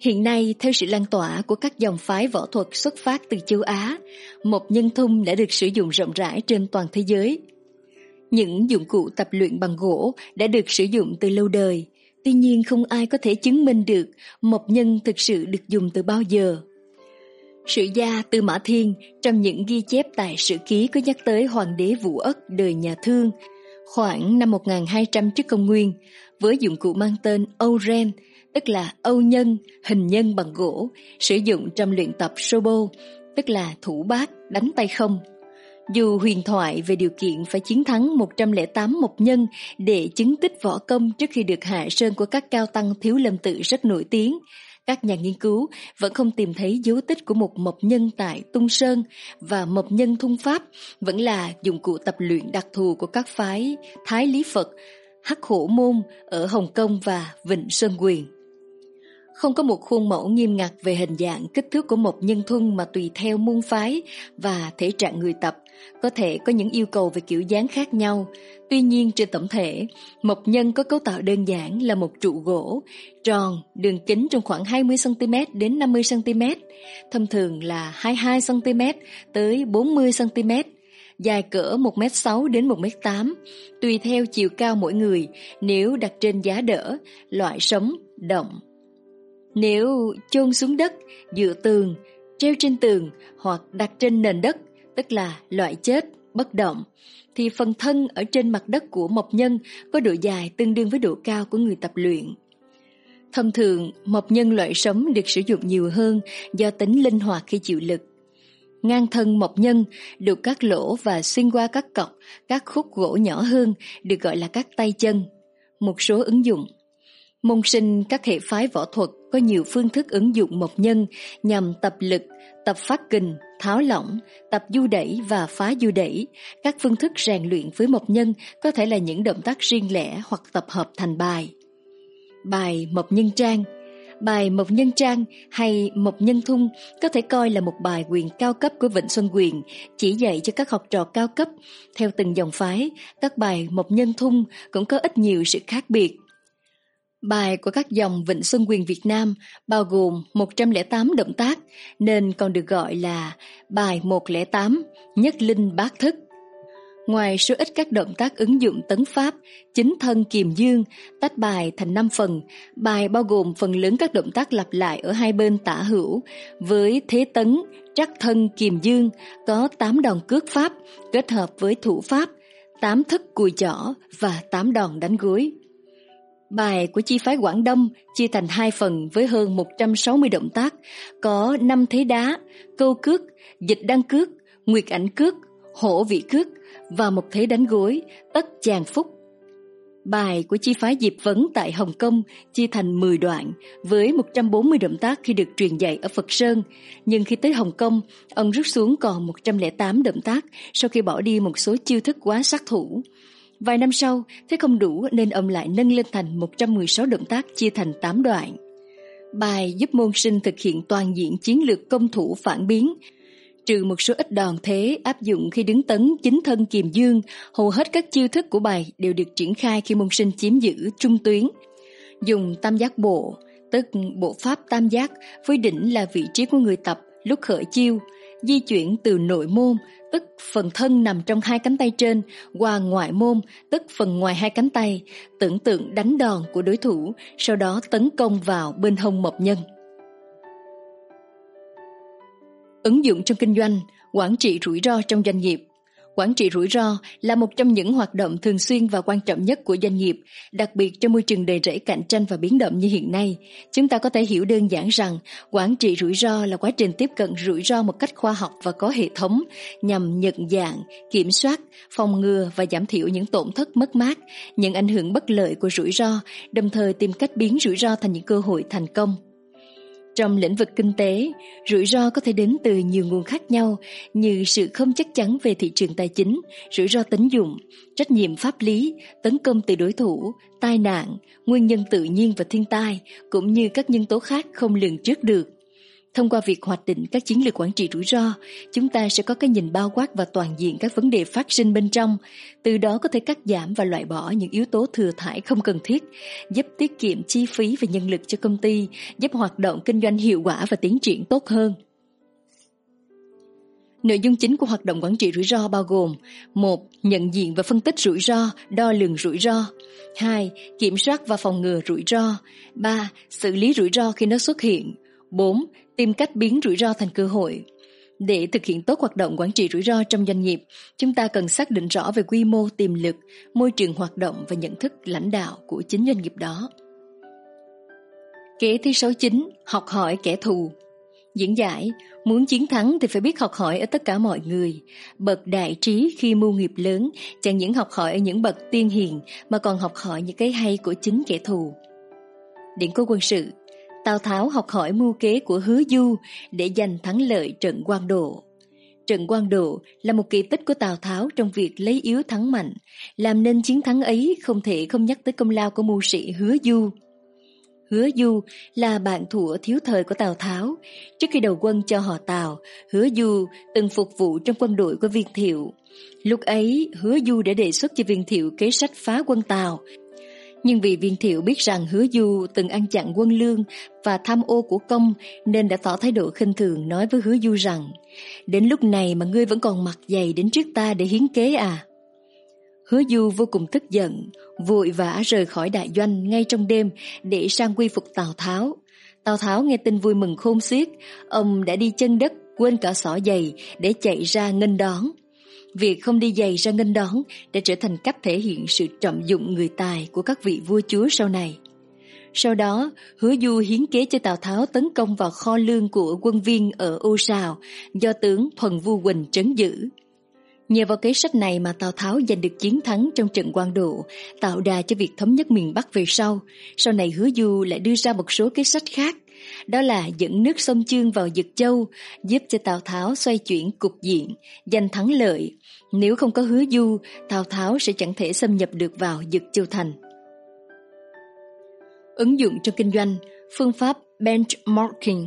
Hiện nay, theo sự lan tỏa của các dòng phái võ thuật xuất phát từ châu Á, một nhân thung đã được sử dụng rộng rãi trên toàn thế giới. Những dụng cụ tập luyện bằng gỗ đã được sử dụng từ lâu đời, tuy nhiên không ai có thể chứng minh được mộc nhân thực sự được dùng từ bao giờ. Sử gia Tư Mã Thiên trong những ghi chép tại sử ký có nhắc tới hoàng đế Vũ Ất đời nhà Thương khoảng năm 1200 trước công nguyên với dụng cụ mang tên Âu Ren, tức là Âu nhân, hình nhân bằng gỗ, sử dụng trong luyện tập Sobo, tức là thủ bát, đánh tay không. Dù huyền thoại về điều kiện phải chiến thắng 108 mộc nhân để chứng tích võ công trước khi được hạ sơn của các cao tăng thiếu lâm tự rất nổi tiếng, các nhà nghiên cứu vẫn không tìm thấy dấu tích của một mộc nhân tại Tung Sơn và mộc nhân thung pháp vẫn là dụng cụ tập luyện đặc thù của các phái Thái Lý Phật, Hắc Hổ Môn ở Hồng Kông và Vịnh Sơn Quyền. Không có một khuôn mẫu nghiêm ngặt về hình dạng kích thước của một nhân thuân mà tùy theo môn phái và thể trạng người tập, có thể có những yêu cầu về kiểu dáng khác nhau. Tuy nhiên trên tổng thể, mộc nhân có cấu tạo đơn giản là một trụ gỗ, tròn, đường kính trong khoảng 20cm đến 50cm, thông thường là 22cm tới 40cm, dài cỡ 1m6 đến 1m8, tùy theo chiều cao mỗi người nếu đặt trên giá đỡ, loại sống, động. Nếu chôn xuống đất, dựa tường, treo trên tường hoặc đặt trên nền đất, tức là loại chết, bất động, thì phần thân ở trên mặt đất của mộc nhân có độ dài tương đương với độ cao của người tập luyện. Thông thường, mộc nhân loại sống được sử dụng nhiều hơn do tính linh hoạt khi chịu lực. Ngang thân mộc nhân được cắt lỗ và xuyên qua các cọc, các khúc gỗ nhỏ hơn được gọi là các tay chân. Một số ứng dụng Môn sinh các hệ phái võ thuật có nhiều phương thức ứng dụng mộc nhân nhằm tập lực, tập phát kình, tháo lỏng, tập du đẩy và phá du đẩy. Các phương thức rèn luyện với mộc nhân có thể là những động tác riêng lẻ hoặc tập hợp thành bài. Bài Mộc Nhân Trang Bài Mộc Nhân Trang hay Mộc Nhân Thung có thể coi là một bài quyền cao cấp của Vịnh Xuân Quyền, chỉ dạy cho các học trò cao cấp. Theo từng dòng phái, các bài Mộc Nhân Thung cũng có ít nhiều sự khác biệt Bài của các dòng Vịnh Xuân Quyền Việt Nam bao gồm 108 động tác nên còn được gọi là bài 108 Nhất Linh Bát Thức. Ngoài số ít các động tác ứng dụng tấn pháp, chính thân kiềm dương, tách bài thành 5 phần, bài bao gồm phần lớn các động tác lặp lại ở hai bên tả hữu, với thế tấn, trắc thân kiềm dương, có 8 đòn cước pháp kết hợp với thủ pháp, 8 thức cùi chỏ và 8 đòn đánh gối. Bài của chi phái Quảng Đông chia thành hai phần với hơn 160 động tác, có 5 thế đá, câu cước, dịch đăng cước, nguyệt ảnh cước, hổ vị cước và một thế đánh gối, tất chàng phúc. Bài của chi phái Diệp Vấn tại Hồng Kông chia thành 10 đoạn với 140 động tác khi được truyền dạy ở Phật Sơn. Nhưng khi tới Hồng Kông, ông rút xuống còn 108 động tác sau khi bỏ đi một số chiêu thức quá sát thủ. Vài năm sau, thấy không đủ nên ông lại nâng lên thành 116 động tác chia thành 8 đoạn. Bài giúp môn sinh thực hiện toàn diện chiến lược công thủ phản biến, trừ một số ít đòn thế áp dụng khi đứng tấn chính thân kiềm dương, hầu hết các chiêu thức của bài đều được triển khai khi môn sinh chiếm giữ trung tuyến. Dùng tam giác bộ, tức bộ pháp tam giác với đỉnh là vị trí của người tập lúc khởi chiêu, di chuyển từ nội môn tức phần thân nằm trong hai cánh tay trên, qua ngoại môn, tức phần ngoài hai cánh tay, tưởng tượng đánh đòn của đối thủ, sau đó tấn công vào bên hông mộc nhân. Ứng dụng trong kinh doanh, quản trị rủi ro trong doanh nghiệp Quản trị rủi ro là một trong những hoạt động thường xuyên và quan trọng nhất của doanh nghiệp, đặc biệt trong môi trường đầy rẫy cạnh tranh và biến động như hiện nay. Chúng ta có thể hiểu đơn giản rằng quản trị rủi ro là quá trình tiếp cận rủi ro một cách khoa học và có hệ thống nhằm nhận dạng, kiểm soát, phòng ngừa và giảm thiểu những tổn thất mất mát, những ảnh hưởng bất lợi của rủi ro, đồng thời tìm cách biến rủi ro thành những cơ hội thành công. Trong lĩnh vực kinh tế, rủi ro có thể đến từ nhiều nguồn khác nhau như sự không chắc chắn về thị trường tài chính, rủi ro tín dụng, trách nhiệm pháp lý, tấn công từ đối thủ, tai nạn, nguyên nhân tự nhiên và thiên tai, cũng như các nhân tố khác không lường trước được. Thông qua việc hoạch định các chiến lược quản trị rủi ro, chúng ta sẽ có cái nhìn bao quát và toàn diện các vấn đề phát sinh bên trong, từ đó có thể cắt giảm và loại bỏ những yếu tố thừa thải không cần thiết, giúp tiết kiệm chi phí và nhân lực cho công ty, giúp hoạt động kinh doanh hiệu quả và tiến triển tốt hơn. Nội dung chính của hoạt động quản trị rủi ro bao gồm một Nhận diện và phân tích rủi ro, đo lường rủi ro 2. Kiểm soát và phòng ngừa rủi ro 3. Xử lý rủi ro khi nó xuất hiện 4. Tìm cách biến rủi ro thành cơ hội. Để thực hiện tốt hoạt động quản trị rủi ro trong doanh nghiệp, chúng ta cần xác định rõ về quy mô, tiềm lực, môi trường hoạt động và nhận thức lãnh đạo của chính doanh nghiệp đó. Kế thứ sáu chín, học hỏi kẻ thù. Diễn giải, muốn chiến thắng thì phải biết học hỏi ở tất cả mọi người. Bậc đại trí khi mưu nghiệp lớn, chẳng những học hỏi ở những bậc tiên hiền mà còn học hỏi những cái hay của chính kẻ thù. Điển cố quân sự, Tào Tháo học hỏi mưu kế của hứa du để giành thắng lợi trận quan độ. Trận quan độ là một kỳ tích của Tào Tháo trong việc lấy yếu thắng mạnh, làm nên chiến thắng ấy không thể không nhắc tới công lao của mưu sĩ hứa du. Hứa Du là bạn thủa thiếu thời của Tào Tháo. Trước khi đầu quân cho họ Tào, Hứa Du từng phục vụ trong quân đội của Viên Thiệu. Lúc ấy, Hứa Du đã đề xuất cho Viên Thiệu kế sách phá quân Tào. Nhưng vì Viên Thiệu biết rằng Hứa Du từng ăn chặn quân lương và tham ô của công nên đã tỏ thái độ khinh thường nói với Hứa Du rằng Đến lúc này mà ngươi vẫn còn mặt dày đến trước ta để hiến kế à? Hứa Du vô cùng tức giận, vội vã rời khỏi đại doanh ngay trong đêm để sang quy phục Tào Tháo. Tào Tháo nghe tin vui mừng khôn xiết, ông đã đi chân đất quên cả xỏ giày để chạy ra nghênh đón. Việc không đi giày ra nghênh đón đã trở thành cách thể hiện sự trọng dụng người tài của các vị vua chúa sau này. Sau đó, hứa du hiến kế cho Tào Tháo tấn công vào kho lương của quân viên ở Ô Sào do tướng Thuần Vu Quỳnh trấn giữ. Nhờ vào kế sách này mà Tào Tháo giành được chiến thắng trong trận quan độ, tạo đà cho việc thống nhất miền Bắc về sau. Sau này hứa du lại đưa ra một số kế sách khác, đó là dẫn nước sông Chương vào Dực Châu, giúp cho Tào Tháo xoay chuyển cục diện, giành thắng lợi. Nếu không có hứa du, Tào Tháo sẽ chẳng thể xâm nhập được vào Dực Châu Thành. Ứng dụng trong kinh doanh, phương pháp benchmarking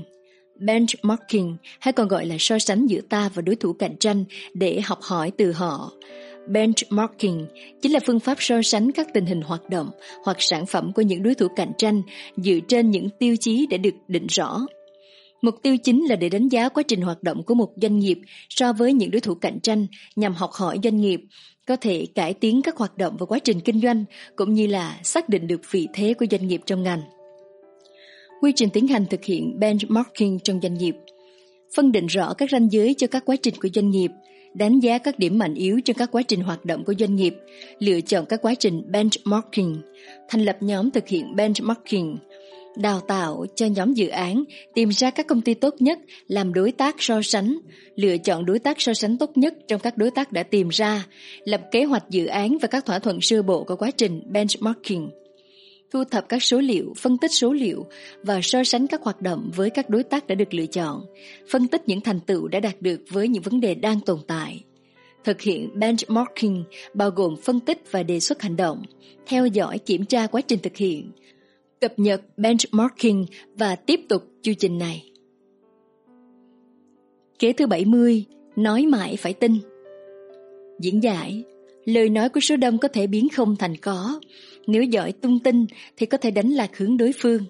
benchmarking hay còn gọi là so sánh giữa ta và đối thủ cạnh tranh để học hỏi từ họ. Benchmarking chính là phương pháp so sánh các tình hình hoạt động hoặc sản phẩm của những đối thủ cạnh tranh dựa trên những tiêu chí đã được định rõ. Mục tiêu chính là để đánh giá quá trình hoạt động của một doanh nghiệp so với những đối thủ cạnh tranh nhằm học hỏi doanh nghiệp, có thể cải tiến các hoạt động và quá trình kinh doanh cũng như là xác định được vị thế của doanh nghiệp trong ngành. Quy trình tiến hành thực hiện benchmarking trong doanh nghiệp Phân định rõ các ranh giới cho các quá trình của doanh nghiệp Đánh giá các điểm mạnh yếu trong các quá trình hoạt động của doanh nghiệp, Lựa chọn các quá trình benchmarking, Thành lập nhóm thực hiện benchmarking, Đào tạo cho nhóm dự án, Tìm ra các công ty tốt nhất, Làm đối tác so sánh, Lựa chọn đối tác so sánh tốt nhất Trong các đối tác đã tìm ra, Lập kế hoạch dự án và các thỏa thuận sơ bộ của quá trình benchmarking thu thập các số liệu, phân tích số liệu và so sánh các hoạt động với các đối tác đã được lựa chọn, phân tích những thành tựu đã đạt được với những vấn đề đang tồn tại. Thực hiện benchmarking bao gồm phân tích và đề xuất hành động, theo dõi kiểm tra quá trình thực hiện, cập nhật benchmarking và tiếp tục chu trình này. Kế thứ 70, nói mãi phải tin. Diễn giải, lời nói của số đông có thể biến không thành có, nếu giỏi tung tin thì có thể đánh lạc hướng đối phương.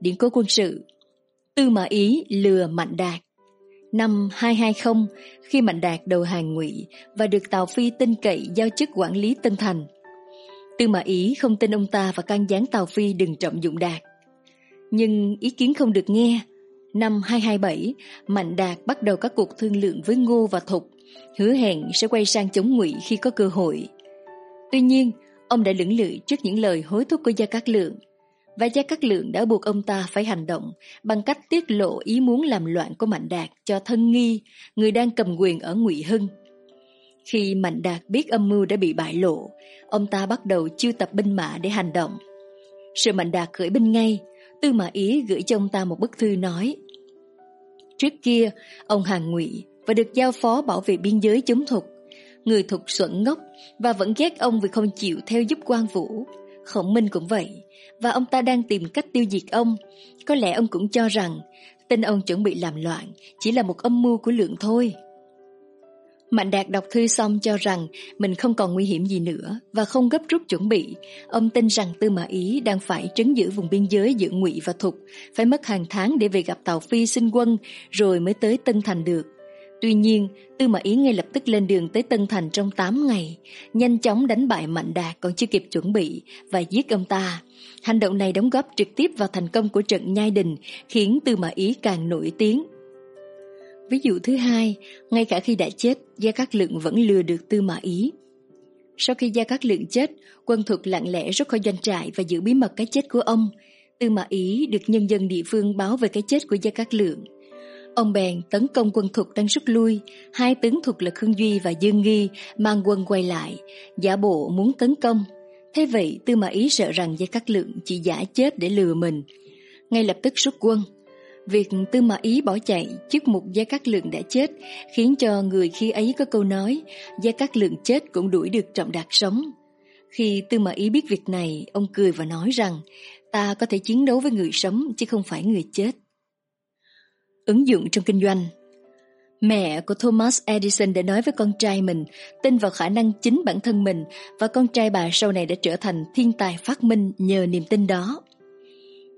Điện cố quân sự Tư Mã Ý lừa Mạnh Đạt Năm 220, khi Mạnh Đạt đầu hàng ngụy và được Tào Phi tin cậy giao chức quản lý Tân Thành. Tư Mã Ý không tin ông ta và can gián Tào Phi đừng trọng dụng Đạt. Nhưng ý kiến không được nghe. Năm 227, Mạnh Đạt bắt đầu các cuộc thương lượng với Ngô và Thục, hứa hẹn sẽ quay sang chống ngụy khi có cơ hội. Tuy nhiên, ông đã lưỡng lự trước những lời hối thúc của Gia Cát Lượng và Gia Cát Lượng đã buộc ông ta phải hành động bằng cách tiết lộ ý muốn làm loạn của Mạnh Đạt cho thân nghi, người đang cầm quyền ở Ngụy Hưng. Khi Mạnh Đạt biết âm mưu đã bị bại lộ, ông ta bắt đầu chiêu tập binh mã để hành động. Sự Mạnh Đạt khởi binh ngay, Tư Mã Ý gửi cho ông ta một bức thư nói Trước kia, ông hàng ngụy và được giao phó bảo vệ biên giới chống thục người thục xuẩn ngốc và vẫn ghét ông vì không chịu theo giúp quan vũ. Khổng Minh cũng vậy, và ông ta đang tìm cách tiêu diệt ông. Có lẽ ông cũng cho rằng tên ông chuẩn bị làm loạn chỉ là một âm mưu của lượng thôi. Mạnh Đạt đọc thư xong cho rằng mình không còn nguy hiểm gì nữa và không gấp rút chuẩn bị. Ông tin rằng Tư Mã Ý đang phải trấn giữ vùng biên giới giữa Ngụy và Thục, phải mất hàng tháng để về gặp Tàu Phi xin quân rồi mới tới Tân Thành được. Tuy nhiên, Tư Mã Ý ngay lập tức lên đường tới Tân Thành trong 8 ngày, nhanh chóng đánh bại Mạnh Đạt còn chưa kịp chuẩn bị và giết ông ta. Hành động này đóng góp trực tiếp vào thành công của trận Nhai Đình, khiến Tư Mã Ý càng nổi tiếng. Ví dụ thứ hai, ngay cả khi đã chết, Gia Cát Lượng vẫn lừa được Tư Mã Ý. Sau khi Gia Cát Lượng chết, quân thuật lặng lẽ rút khỏi doanh trại và giữ bí mật cái chết của ông. Tư Mã Ý được nhân dân địa phương báo về cái chết của Gia Cát Lượng. Ông bèn tấn công quân thục đang rút lui, hai tướng thục là Khương Duy và Dương Nghi mang quân quay lại, giả bộ muốn tấn công. Thế vậy Tư Mã Ý sợ rằng Gia Cát Lượng chỉ giả chết để lừa mình. Ngay lập tức rút quân. Việc Tư Mã Ý bỏ chạy trước một Gia Cát Lượng đã chết khiến cho người khi ấy có câu nói Gia Cát Lượng chết cũng đuổi được Trọng Đạt sống. Khi Tư Mã Ý biết việc này, ông cười và nói rằng ta có thể chiến đấu với người sống chứ không phải người chết. Ứng dụng trong kinh doanh Mẹ của Thomas Edison đã nói với con trai mình tin vào khả năng chính bản thân mình và con trai bà sau này đã trở thành thiên tài phát minh nhờ niềm tin đó.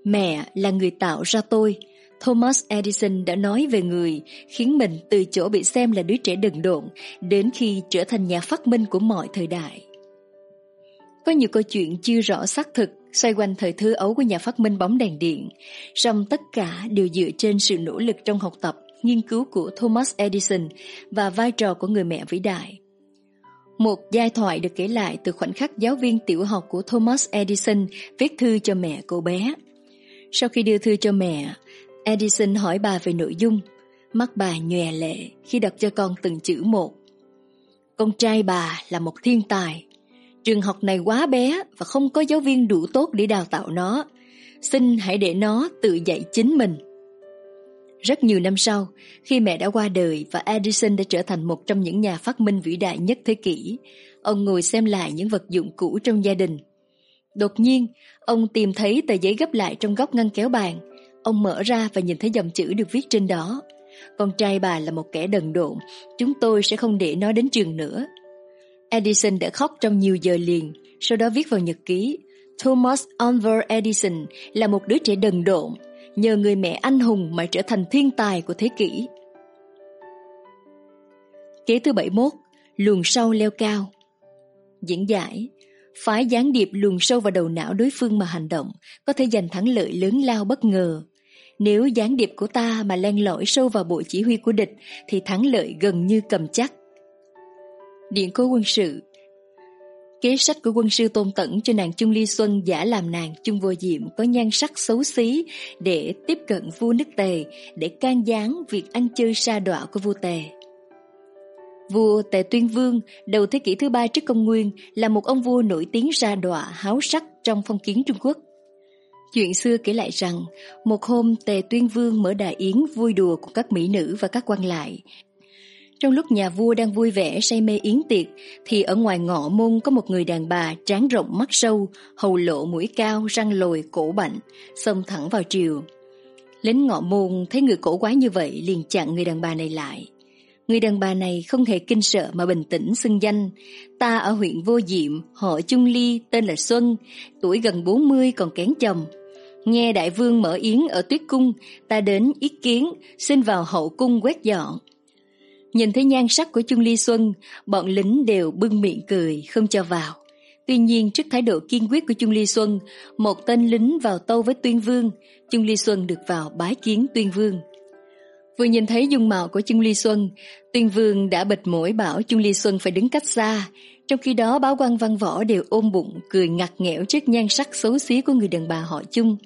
Mẹ là người tạo ra tôi. Thomas Edison đã nói về người, khiến mình từ chỗ bị xem là đứa trẻ đần độn đến khi trở thành nhà phát minh của mọi thời đại. Có nhiều câu chuyện chưa rõ xác thực xoay quanh thời thơ ấu của nhà phát minh bóng đèn điện, song tất cả đều dựa trên sự nỗ lực trong học tập, nghiên cứu của Thomas Edison và vai trò của người mẹ vĩ đại. Một giai thoại được kể lại từ khoảnh khắc giáo viên tiểu học của Thomas Edison viết thư cho mẹ cô bé. Sau khi đưa thư cho mẹ, Edison hỏi bà về nội dung. Mắt bà nhòe lệ khi đọc cho con từng chữ một. Con trai bà là một thiên tài, Trường học này quá bé và không có giáo viên đủ tốt để đào tạo nó. Xin hãy để nó tự dạy chính mình. Rất nhiều năm sau, khi mẹ đã qua đời và Edison đã trở thành một trong những nhà phát minh vĩ đại nhất thế kỷ, ông ngồi xem lại những vật dụng cũ trong gia đình. Đột nhiên, ông tìm thấy tờ giấy gấp lại trong góc ngăn kéo bàn. Ông mở ra và nhìn thấy dòng chữ được viết trên đó. Con trai bà là một kẻ đần độn, chúng tôi sẽ không để nó đến trường nữa. Edison đã khóc trong nhiều giờ liền, sau đó viết vào nhật ký. Thomas Alva Edison là một đứa trẻ đần độn, nhờ người mẹ anh hùng mà trở thành thiên tài của thế kỷ. Kế thứ 71, luồn sâu leo cao. Diễn giải, phái gián điệp luồn sâu vào đầu não đối phương mà hành động có thể giành thắng lợi lớn lao bất ngờ. Nếu gián điệp của ta mà len lỏi sâu vào bộ chỉ huy của địch thì thắng lợi gần như cầm chắc. Điện cố quân sự Kế sách của quân sư Tôn Tẩn cho nàng Chung Ly Xuân giả làm nàng Chung Vô Diệm có nhan sắc xấu xí để tiếp cận vua nước Tề để can gián việc ăn chơi sa đọa của vua Tề. Vua Tề Tuyên Vương đầu thế kỷ thứ ba trước công nguyên là một ông vua nổi tiếng sa đọa háo sắc trong phong kiến Trung Quốc. Chuyện xưa kể lại rằng, một hôm Tề Tuyên Vương mở đà yến vui đùa cùng các mỹ nữ và các quan lại, trong lúc nhà vua đang vui vẻ say mê yến tiệc, thì ở ngoài ngọ môn có một người đàn bà trán rộng mắt sâu, hầu lộ mũi cao, răng lồi, cổ bạnh, xông thẳng vào triều. Lính ngọ môn thấy người cổ quái như vậy liền chặn người đàn bà này lại. Người đàn bà này không hề kinh sợ mà bình tĩnh xưng danh. Ta ở huyện Vô Diệm, họ Trung Ly, tên là Xuân, tuổi gần 40 còn kén chồng. Nghe đại vương mở yến ở tuyết cung, ta đến ý kiến, xin vào hậu cung quét dọn. Nhìn thấy nhan sắc của Chung Ly Xuân, bọn lính đều bưng miệng cười, không cho vào. Tuy nhiên trước thái độ kiên quyết của Chung Ly Xuân, một tên lính vào tâu với Tuyên Vương, Chung Ly Xuân được vào bái kiến Tuyên Vương. Vừa nhìn thấy dung mạo của Chung Ly Xuân, Tuyên Vương đã bịt mũi bảo Chung Ly Xuân phải đứng cách xa, trong khi đó báo quan văn võ đều ôm bụng cười ngặt nghẽo trước nhan sắc xấu xí của người đàn bà họ Chung.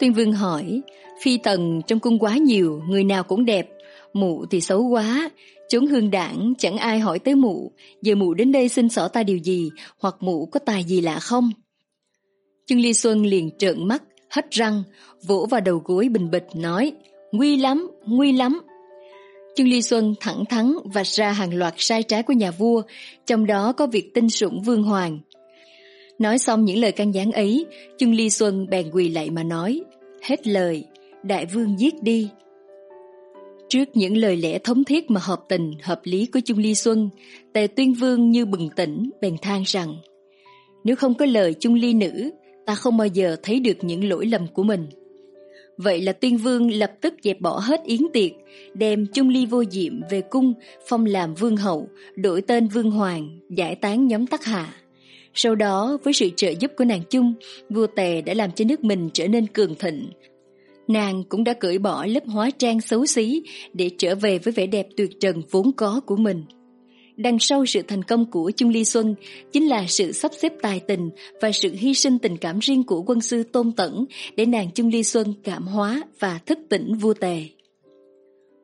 Tuyên Vương hỏi, phi tần trong cung quá nhiều, người nào cũng đẹp, Mụ thì xấu quá, chốn hương đảng chẳng ai hỏi tới mụ, giờ mụ đến đây xin xỏ ta điều gì, hoặc mụ có tài gì lạ không? Trương Ly Xuân liền trợn mắt, hất răng, vỗ vào đầu gối bình bịch nói, nguy lắm, nguy lắm. Trương Ly Xuân thẳng thắn vạch ra hàng loạt sai trái của nhà vua, trong đó có việc tinh sủng vương hoàng. Nói xong những lời căn gián ấy, Trương Ly Xuân bèn quỳ lại mà nói, hết lời, đại vương giết đi, Trước những lời lẽ thống thiết mà hợp tình, hợp lý của Chung Ly Xuân, Tề Tuyên Vương như bừng tỉnh, bèn than rằng Nếu không có lời Chung Ly nữ, ta không bao giờ thấy được những lỗi lầm của mình. Vậy là tuyên vương lập tức dẹp bỏ hết yến tiệc, đem Chung Ly vô diệm về cung, phong làm vương hậu, đổi tên vương hoàng, giải tán nhóm tắc hạ. Sau đó, với sự trợ giúp của nàng Chung, vua Tề đã làm cho nước mình trở nên cường thịnh. Nàng cũng đã cởi bỏ lớp hóa trang xấu xí để trở về với vẻ đẹp tuyệt trần vốn có của mình. Đằng sau sự thành công của Chung Ly Xuân chính là sự sắp xếp tài tình và sự hy sinh tình cảm riêng của quân sư Tôn Tẩn để nàng Chung Ly Xuân cảm hóa và thức tỉnh vua tề.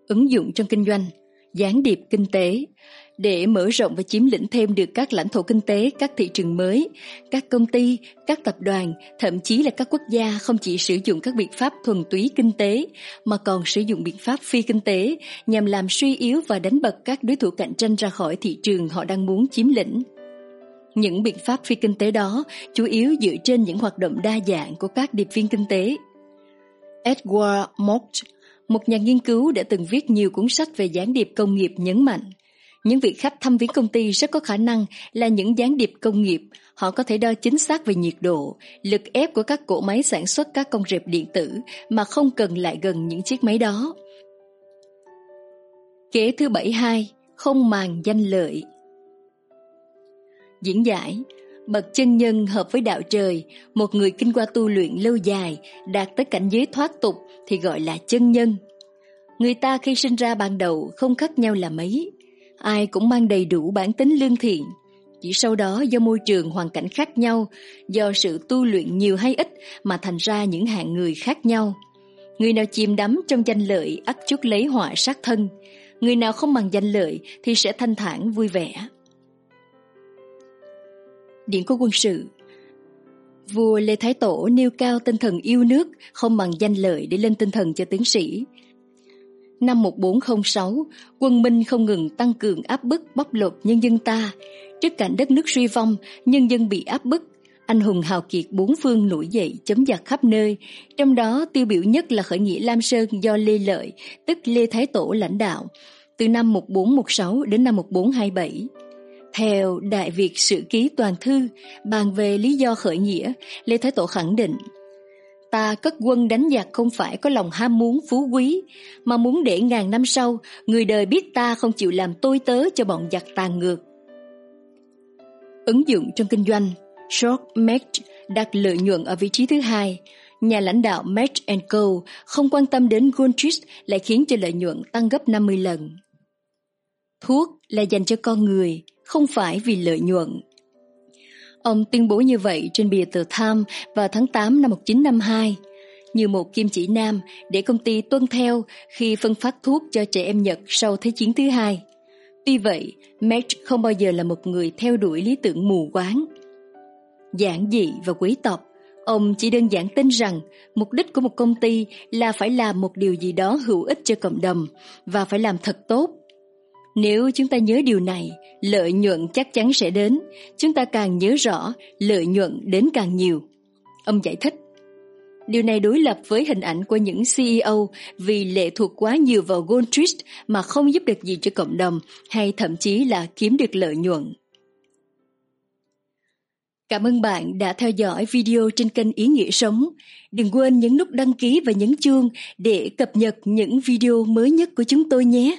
Ứng dụng trong kinh doanh, gián điệp kinh tế, để mở rộng và chiếm lĩnh thêm được các lãnh thổ kinh tế, các thị trường mới, các công ty, các tập đoàn, thậm chí là các quốc gia không chỉ sử dụng các biện pháp thuần túy kinh tế mà còn sử dụng biện pháp phi kinh tế nhằm làm suy yếu và đánh bật các đối thủ cạnh tranh ra khỏi thị trường họ đang muốn chiếm lĩnh. Những biện pháp phi kinh tế đó chủ yếu dựa trên những hoạt động đa dạng của các điệp viên kinh tế. Edward Mott, một nhà nghiên cứu đã từng viết nhiều cuốn sách về gián điệp công nghiệp nhấn mạnh những vị khách thăm viếng công ty rất có khả năng là những gián điệp công nghiệp. Họ có thể đo chính xác về nhiệt độ, lực ép của các cỗ máy sản xuất các công rệp điện tử mà không cần lại gần những chiếc máy đó. Kế thứ 72, không màng danh lợi Diễn giải Bậc chân nhân hợp với đạo trời, một người kinh qua tu luyện lâu dài, đạt tới cảnh giới thoát tục thì gọi là chân nhân. Người ta khi sinh ra ban đầu không khác nhau là mấy, ai cũng mang đầy đủ bản tính lương thiện. Chỉ sau đó do môi trường hoàn cảnh khác nhau, do sự tu luyện nhiều hay ít mà thành ra những hạng người khác nhau. Người nào chìm đắm trong danh lợi ắt chút lấy họa sát thân, người nào không bằng danh lợi thì sẽ thanh thản vui vẻ. Điện của quân sự Vua Lê Thái Tổ nêu cao tinh thần yêu nước, không bằng danh lợi để lên tinh thần cho tướng sĩ, Năm 1406, quân Minh không ngừng tăng cường áp bức bóc lột nhân dân ta. Trước cảnh đất nước suy vong, nhân dân bị áp bức, anh hùng hào kiệt bốn phương nổi dậy chấm giặc khắp nơi, trong đó tiêu biểu nhất là khởi nghĩa Lam Sơn do Lê Lợi, tức Lê Thái Tổ lãnh đạo, từ năm 1416 đến năm 1427. Theo Đại Việt Sử Ký Toàn Thư, bàn về lý do khởi nghĩa, Lê Thái Tổ khẳng định Ta cất quân đánh giặc không phải có lòng ham muốn phú quý, mà muốn để ngàn năm sau, người đời biết ta không chịu làm tôi tớ cho bọn giặc tàn ngược. Ứng dụng trong kinh doanh, Short Match đặt lợi nhuận ở vị trí thứ hai. Nhà lãnh đạo Match Co không quan tâm đến Goldrich lại khiến cho lợi nhuận tăng gấp 50 lần. Thuốc là dành cho con người, không phải vì lợi nhuận. Ông tuyên bố như vậy trên bìa tờ Time vào tháng 8 năm 1952, như một kim chỉ nam để công ty tuân theo khi phân phát thuốc cho trẻ em Nhật sau Thế chiến thứ hai. Tuy vậy, Max không bao giờ là một người theo đuổi lý tưởng mù quáng. Giản dị và quý tộc, ông chỉ đơn giản tin rằng mục đích của một công ty là phải làm một điều gì đó hữu ích cho cộng đồng và phải làm thật tốt nếu chúng ta nhớ điều này, lợi nhuận chắc chắn sẽ đến. Chúng ta càng nhớ rõ, lợi nhuận đến càng nhiều. Ông giải thích. Điều này đối lập với hình ảnh của những CEO vì lệ thuộc quá nhiều vào Gold mà không giúp được gì cho cộng đồng hay thậm chí là kiếm được lợi nhuận. Cảm ơn bạn đã theo dõi video trên kênh Ý Nghĩa Sống. Đừng quên nhấn nút đăng ký và nhấn chuông để cập nhật những video mới nhất của chúng tôi nhé.